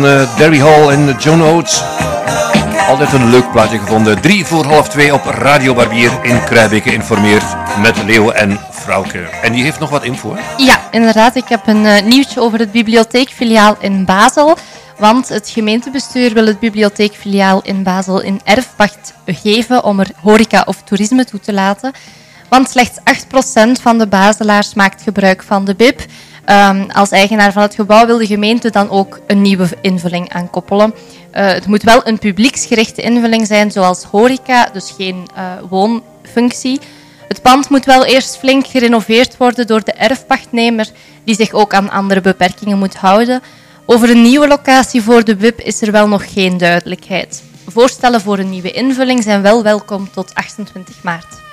Speaker 4: Van eh, Derry Hall en John Oates. Altijd een leuk plaatje gevonden. Drie voor half twee op Radio Barbier in Kruibeke informeert met Leo en Frauke. En die heeft nog wat info.
Speaker 2: Ja, inderdaad. Ik heb een eh, nieuwtje over het bibliotheekfiliaal in Basel. Want het gemeentebestuur wil het bibliotheekfiliaal in Basel in erfpacht geven om er horeca of toerisme toe te laten. Want slechts 8% van de Bazelaars maakt gebruik van de BIP. Ehm, als eigenaar van het gebouw wil de gemeente dan ook een nieuwe invulling aankoppelen. Eh, het moet wel een publieksgerichte invulling zijn, zoals horeca, dus geen eh, woonfunctie. Het pand moet wel eerst flink gerenoveerd worden door de erfpachtnemer, die zich ook aan andere beperkingen moet houden. Over een nieuwe locatie voor de WIP is er wel nog geen duidelijkheid. Voorstellen voor een nieuwe invulling zijn wel welkom tot 28 maart.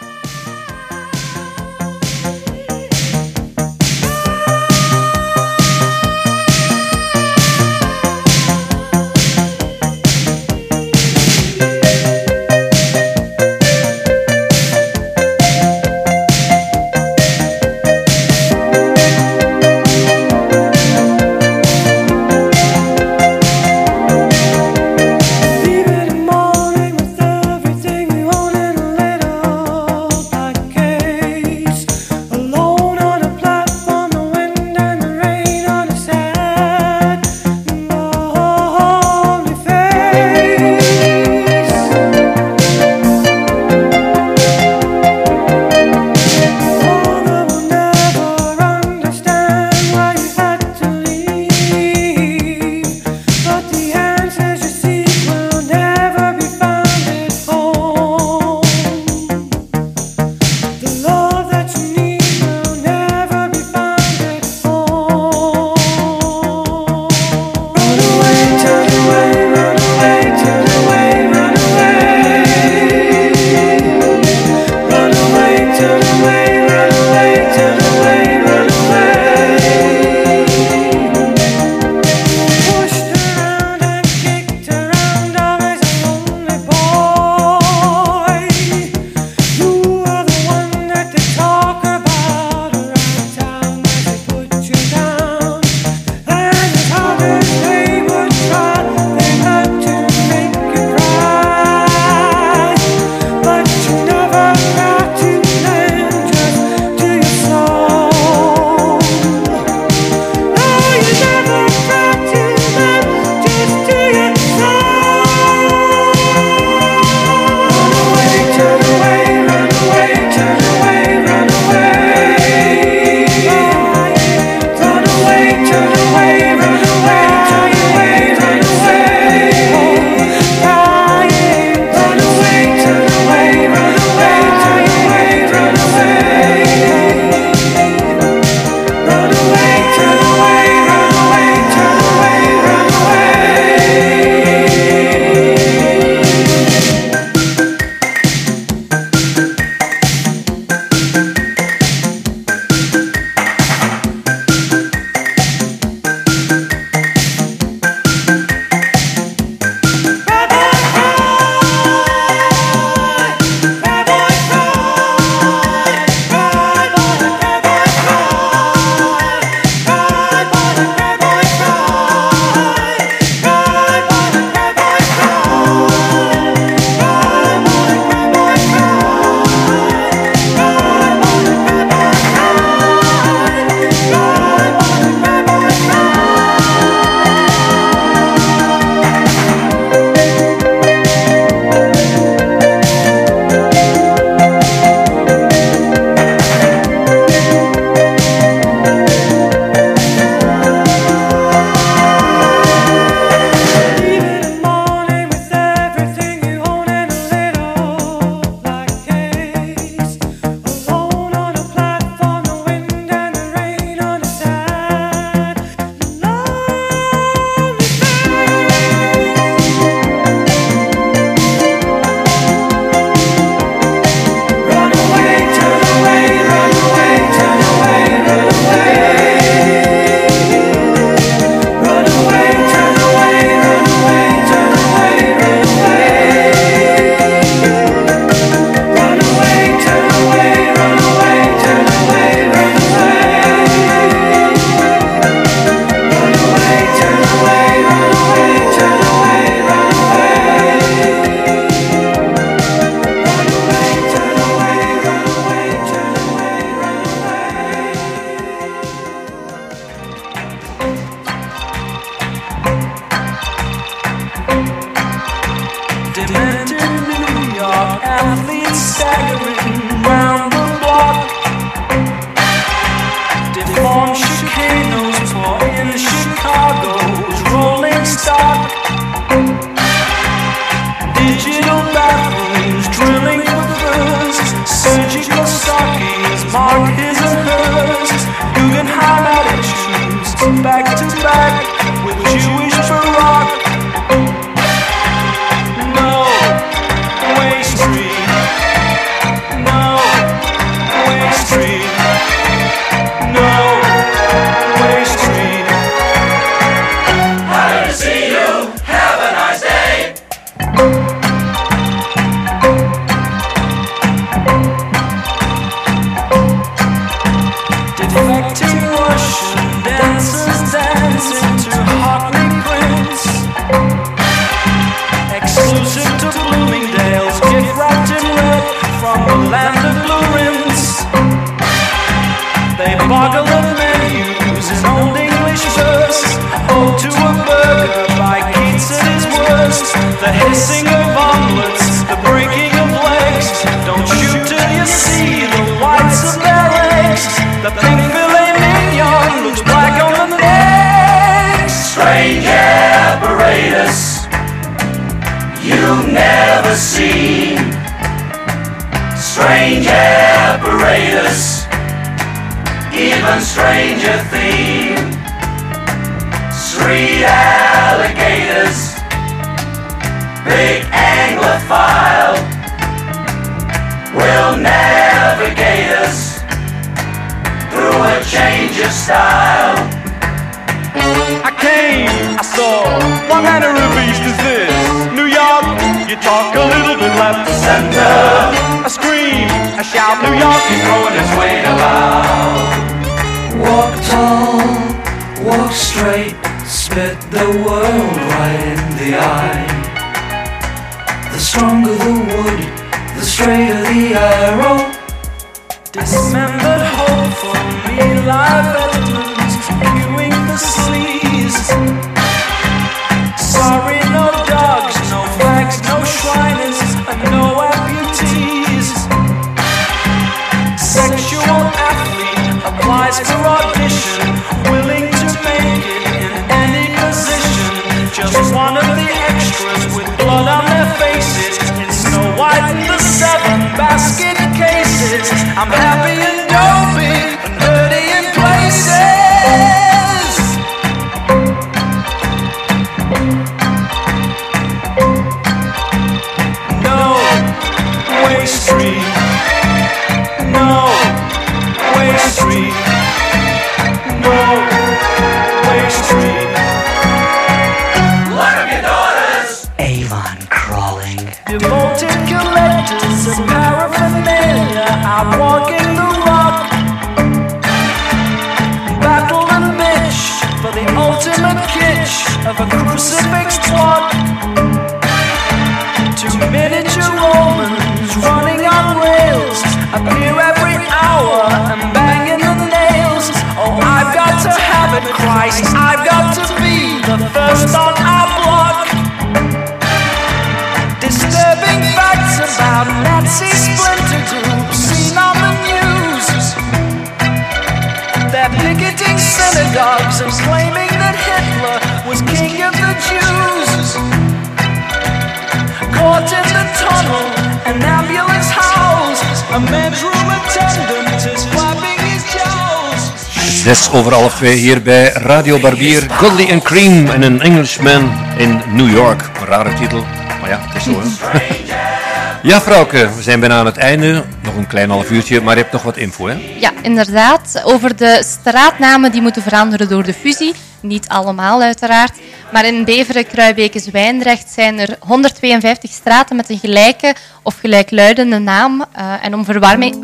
Speaker 4: Zes over half twee hier bij Radio Barbier. Godley and Cream en een Englishman in New York. Een rare titel, maar ja, het is zo. Ja, vrouwke, we zijn bijna aan het einde. Nog een klein half uurtje, maar je hebt nog wat info, hè?
Speaker 2: Ja, inderdaad. Over de straatnamen die moeten veranderen door de fusie. Niet allemaal, uiteraard. Maar in Beveren, Kruibeke, Zwijndrecht zijn er 152 straten met een gelijke of gelijkluidende naam. Eh, en om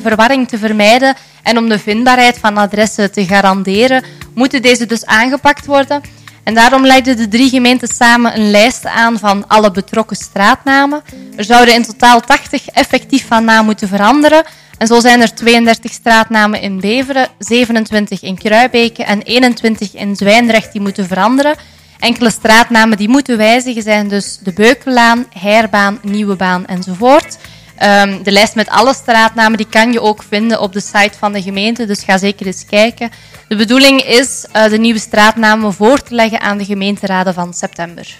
Speaker 2: verwarring te vermijden en om de vindbaarheid van adressen te garanderen, moeten deze dus aangepakt worden. En daarom legden de drie gemeenten samen een lijst aan van alle betrokken straatnamen. Er zouden in totaal 80 effectief van naam moeten veranderen. En zo zijn er 32 straatnamen in Beveren, 27 in Kruibeke en 21 in Zwijndrecht die moeten veranderen. Enkele straatnamen die moeten wijzigen zijn dus de Beukelaan, Heirbaan, Nieuwebaan enzovoort. Ehm, de lijst met alle straatnamen die kan je ook vinden op de site van de gemeente, dus ga zeker eens kijken. De bedoeling is eh, de nieuwe straatnamen voor te leggen aan de gemeenteraden van september.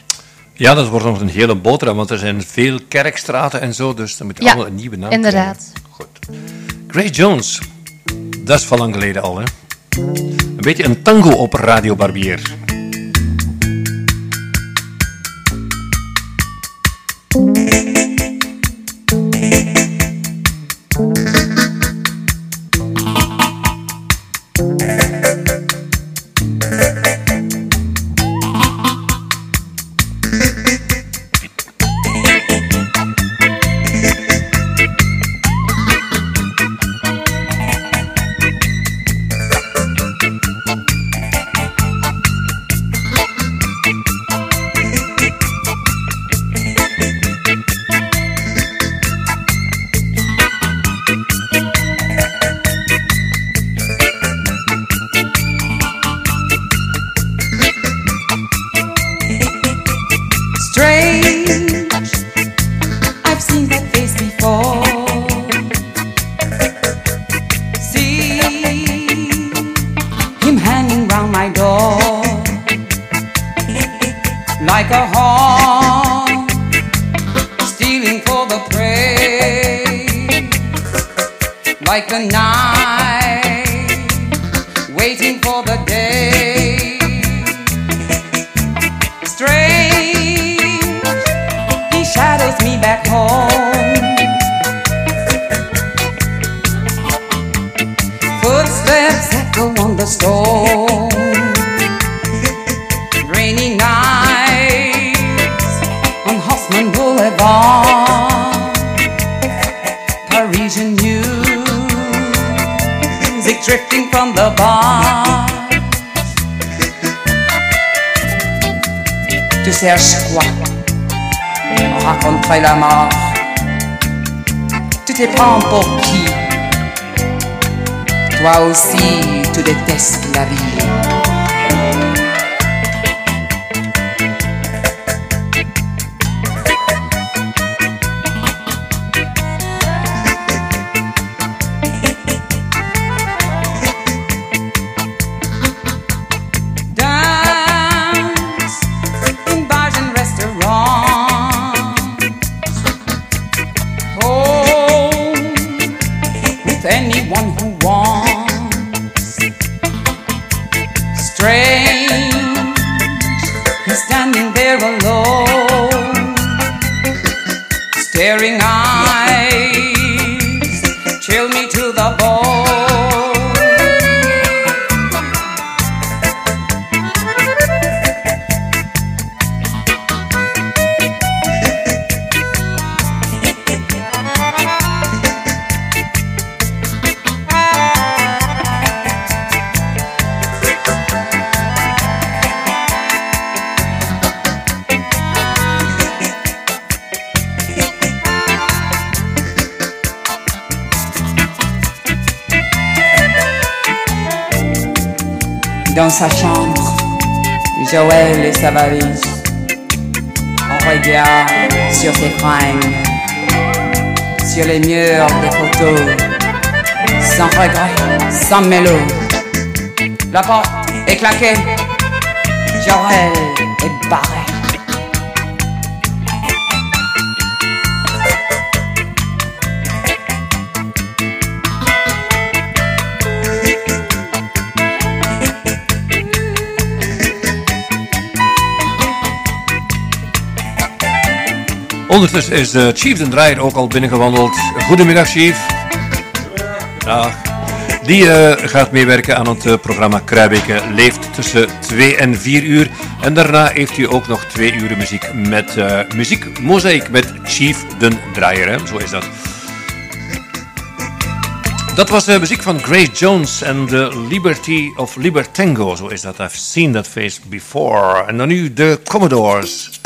Speaker 4: Ja, dat wordt nog een hele boterham, want er zijn veel kerkstraten en zo, dus dan moet je
Speaker 2: Ja,
Speaker 4: allemaal een nieuwe naam
Speaker 2: inderdaad.
Speaker 4: krijgen. Grace Jones, dat is van lang geleden al, hè? Een beetje een tango op Radio Barbier.
Speaker 16: Música déteste la vie. Sam Mello La porte est claquée, Jorel est barré.
Speaker 7: Ondertussen is de Chief de Draaier ook al binnengewandeld. Goedemiddag, Chief. Dag. Die eh, gaat meewerken aan het eh, programma Kruibeke Leeft tussen 2 en 4 uur. En daarna heeft u ook nog 2 uur muziek met uh, muziek mozaïek met Chief Den Draaier. Zo is dat. Dat was de muziek van Grace Jones en de Liberty of Libertango. Zo is dat. I've seen that face before. En dan nu de Commodores.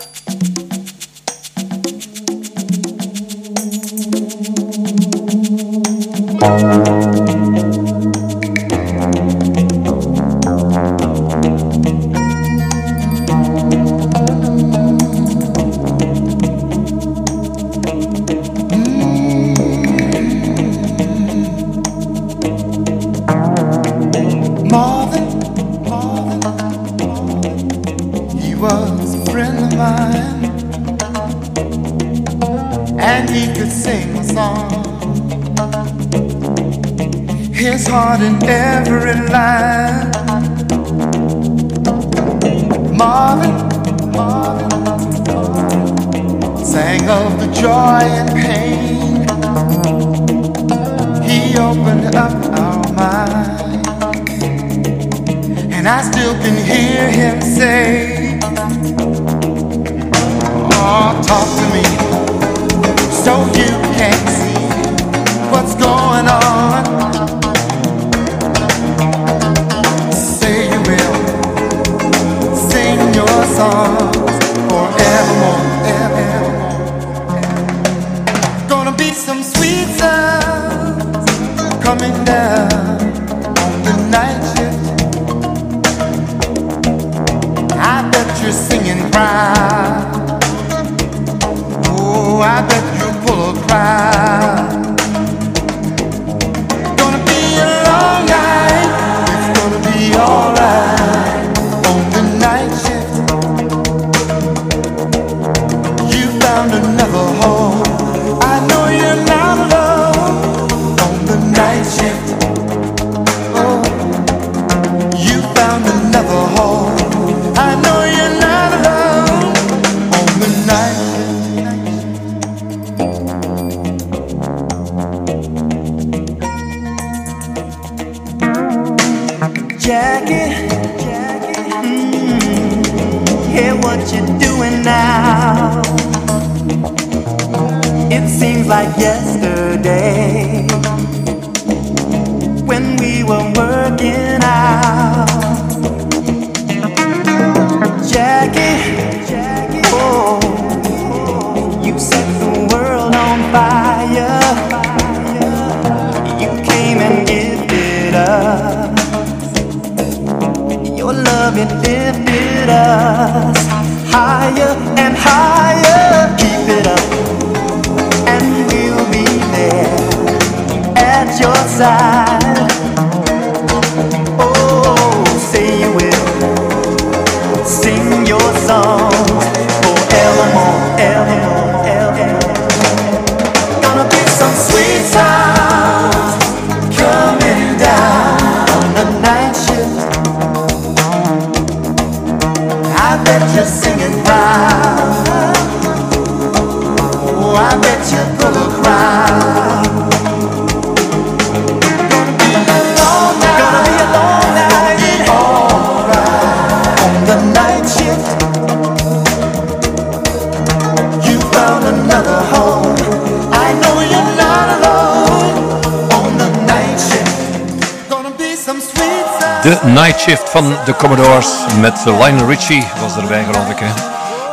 Speaker 4: De Night Shift van de Commodores met Lionel Richie was erbij, geloof ik. Hè?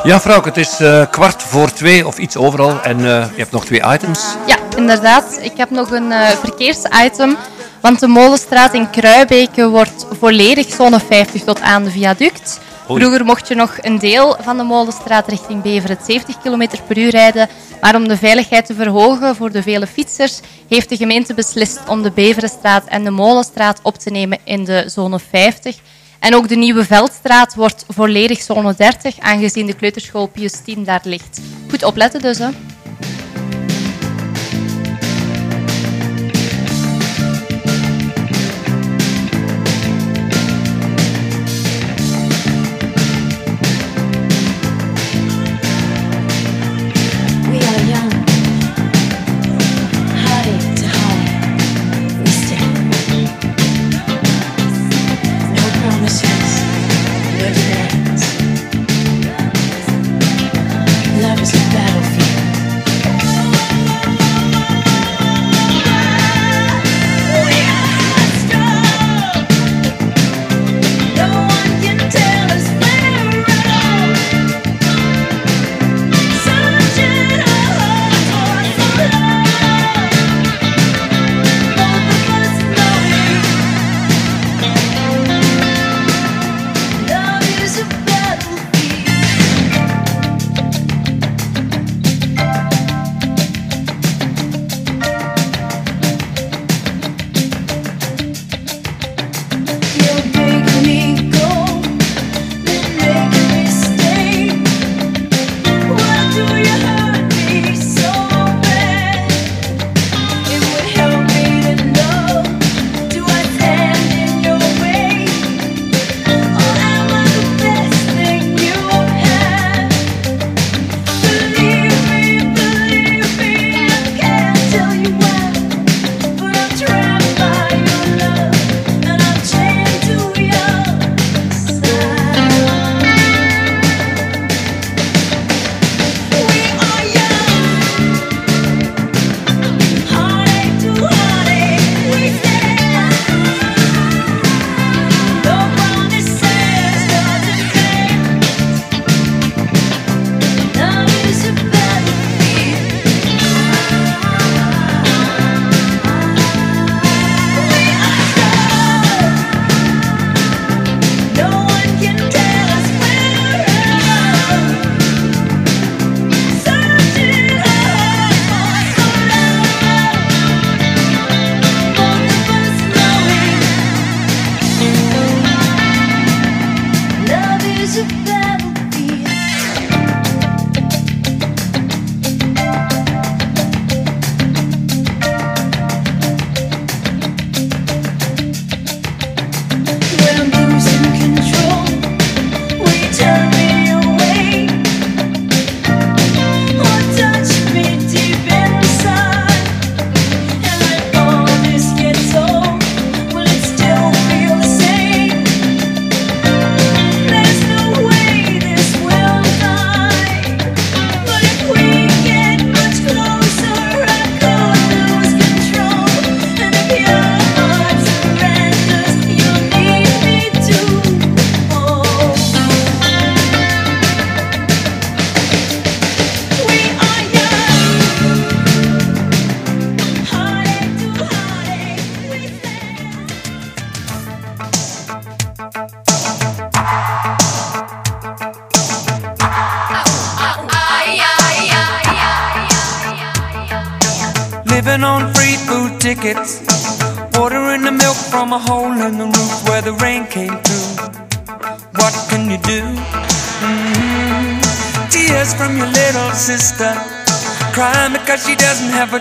Speaker 4: Ja, vrouw, het is eh, kwart voor twee of iets overal en eh, je hebt nog twee items.
Speaker 2: Ja, inderdaad. Ik heb nog een eh, verkeersitem. Want de Molenstraat in Kruibeke wordt volledig zone 50 tot aan de viaduct. Vroeger mocht je nog een deel van de Molenstraat richting Beveren 70 km per uur rijden. Maar om de veiligheid te verhogen voor de vele fietsers, heeft de gemeente beslist om de Beverenstraat en de Molenstraat op te nemen in de zone 50. En ook de Nieuwe Veldstraat wordt volledig zone 30, aangezien de kleuterschool Pius 10 daar ligt. Goed opletten dus, hè.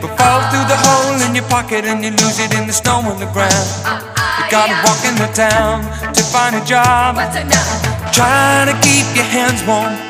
Speaker 1: People fall through the hole in your pocket And you lose it in the snow on the ground. You gotta walk in the town to find a job. Trying to keep your hands warm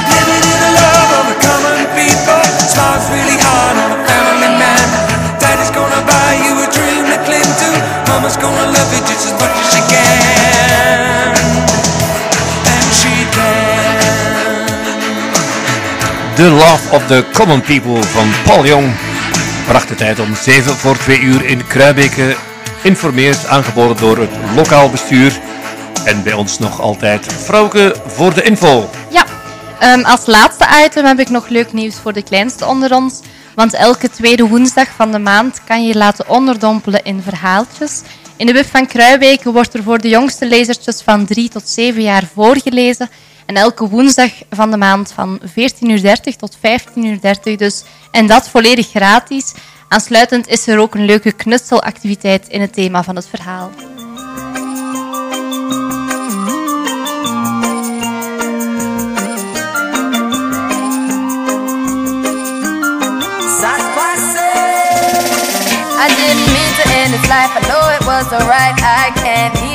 Speaker 1: The Love of the Common People
Speaker 4: van Paul Jong. Prachtige tijd om 7 voor 2 uur in Kruibeke. Informeert, aangeboden door het lokaal bestuur. En bij ons nog altijd Frauke voor de info.
Speaker 2: Ja, ehm, als laatste item heb ik nog leuk nieuws voor de kleinste onder ons. Want elke tweede woensdag van de maand kan je je laten onderdompelen in verhaaltjes. In de WIP van Kruijbeke wordt er voor de jongste lezertjes van 3 tot 7 jaar voorgelezen. En elke woensdag van de maand van 14.30 tot 15.30 dus. En dat volledig gratis. Aansluitend is er ook een leuke knutselactiviteit in het thema van het verhaal.
Speaker 17: I didn't mean to end this life. I know it was alright. I can't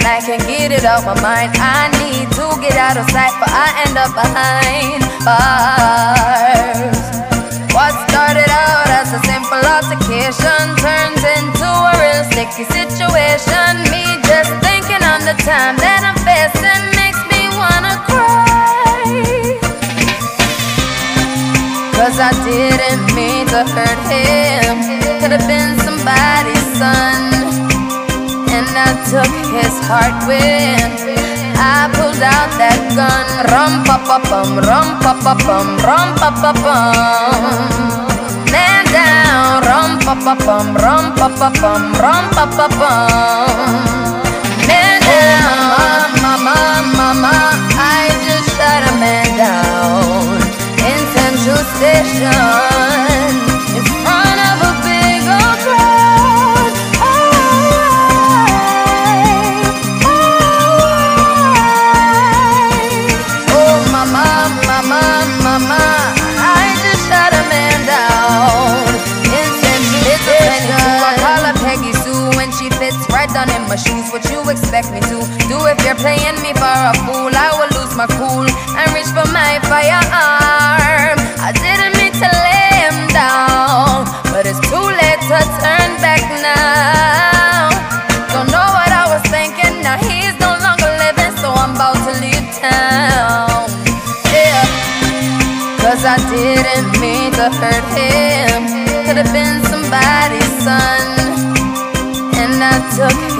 Speaker 17: and I can't get it out my mind. I need to get out of sight, but I end up behind bars. What started out as a simple altercation turns into a real sticky situation. Me just thinking on the time that I'm facing makes me wanna cry. Cause I didn't mean to hurt him. Could have been somebody's son. Took his heart when I pulled out that gun. Rum pa pa bum, rum pa pa bum, rum pa pa bum. Man down, rum pa pa bum, rum pa pa bum, rum pa pa bum. Man down, mama, mama, I just shot a man down in Central Station expect me to do? If you're playing me for a fool, I will lose my cool and reach for my firearm. I didn't mean to lay him down, but it's too late to turn back now. Don't know what I was thinking, now he's no longer living, so I'm about to leave town. Yeah. Cause I didn't mean to hurt him. Could have been somebody's son. And I took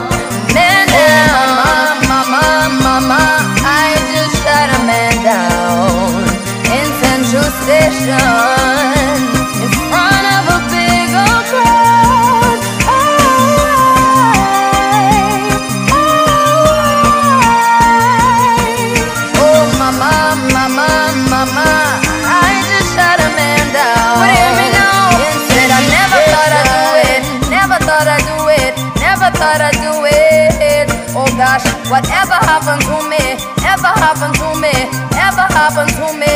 Speaker 17: Whatever happened to me, ever happened to me, ever happened to me.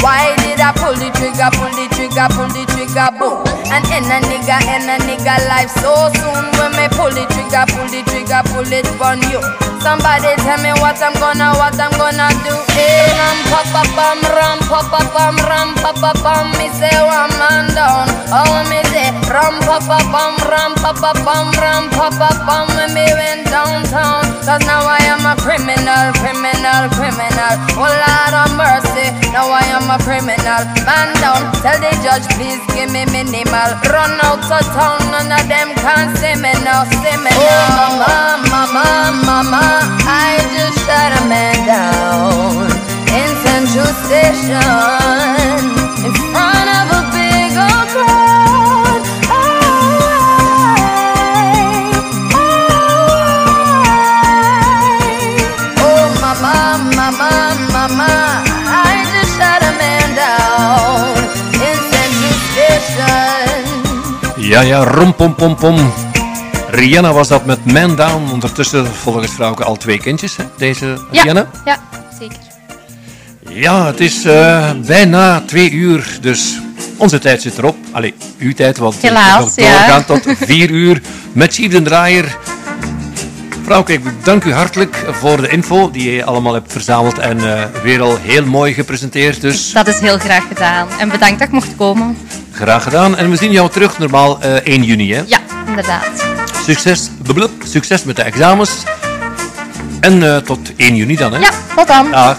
Speaker 17: Why did I pull the trigger, pull the trigger, pull the trigger, boom? And in a nigga, in a nigga life so soon. When me pull the trigger, pull the trigger, pull it on you. Somebody tell me what I'm gonna, what I'm gonna do. Hey, ram pa pa bum, ram pa pa bum, ram pa pa bum. Me say one man down. Oh me say ram pa pa bum, ram pa pa bum, ram pa pa bum. When me went downtown, cause now I am a criminal, criminal, criminal. Oh Lord of mercy, now I am a criminal. Man down, tell the judge please give me minimal. Run out of town, none of them can see me now, see me oh, now. Oh mama, mama, mama, I just shot a man down in Central Station
Speaker 4: Ja, ja, rom pom pom pom. Rihanna was dat met Man Down. Ondertussen volgens Frauke al twee kindjes, hè? deze
Speaker 2: Ja,
Speaker 4: Rihanna.
Speaker 2: ja, zeker.
Speaker 4: Ja, het is eh, bijna twee uur, dus onze tijd zit erop. Allee, uw tijd, want we
Speaker 2: ja.
Speaker 4: doorgaan tot vier uur met Siep den Draaier. Frauke, ik dank u hartelijk voor de info die je allemaal hebt verzameld en eh, weer al heel mooi gepresenteerd. Dus
Speaker 2: Dat is heel graag gedaan. En bedankt dat ik mocht komen.
Speaker 4: graag gedaan. En we zien jou terug normaal eh 1 juni. Hè?
Speaker 2: Ja, inderdaad.
Speaker 4: Succes, blub, succes met de examens. En eh, tot 1 juni dan, hè?
Speaker 2: Ja, tot dan.
Speaker 4: Dag.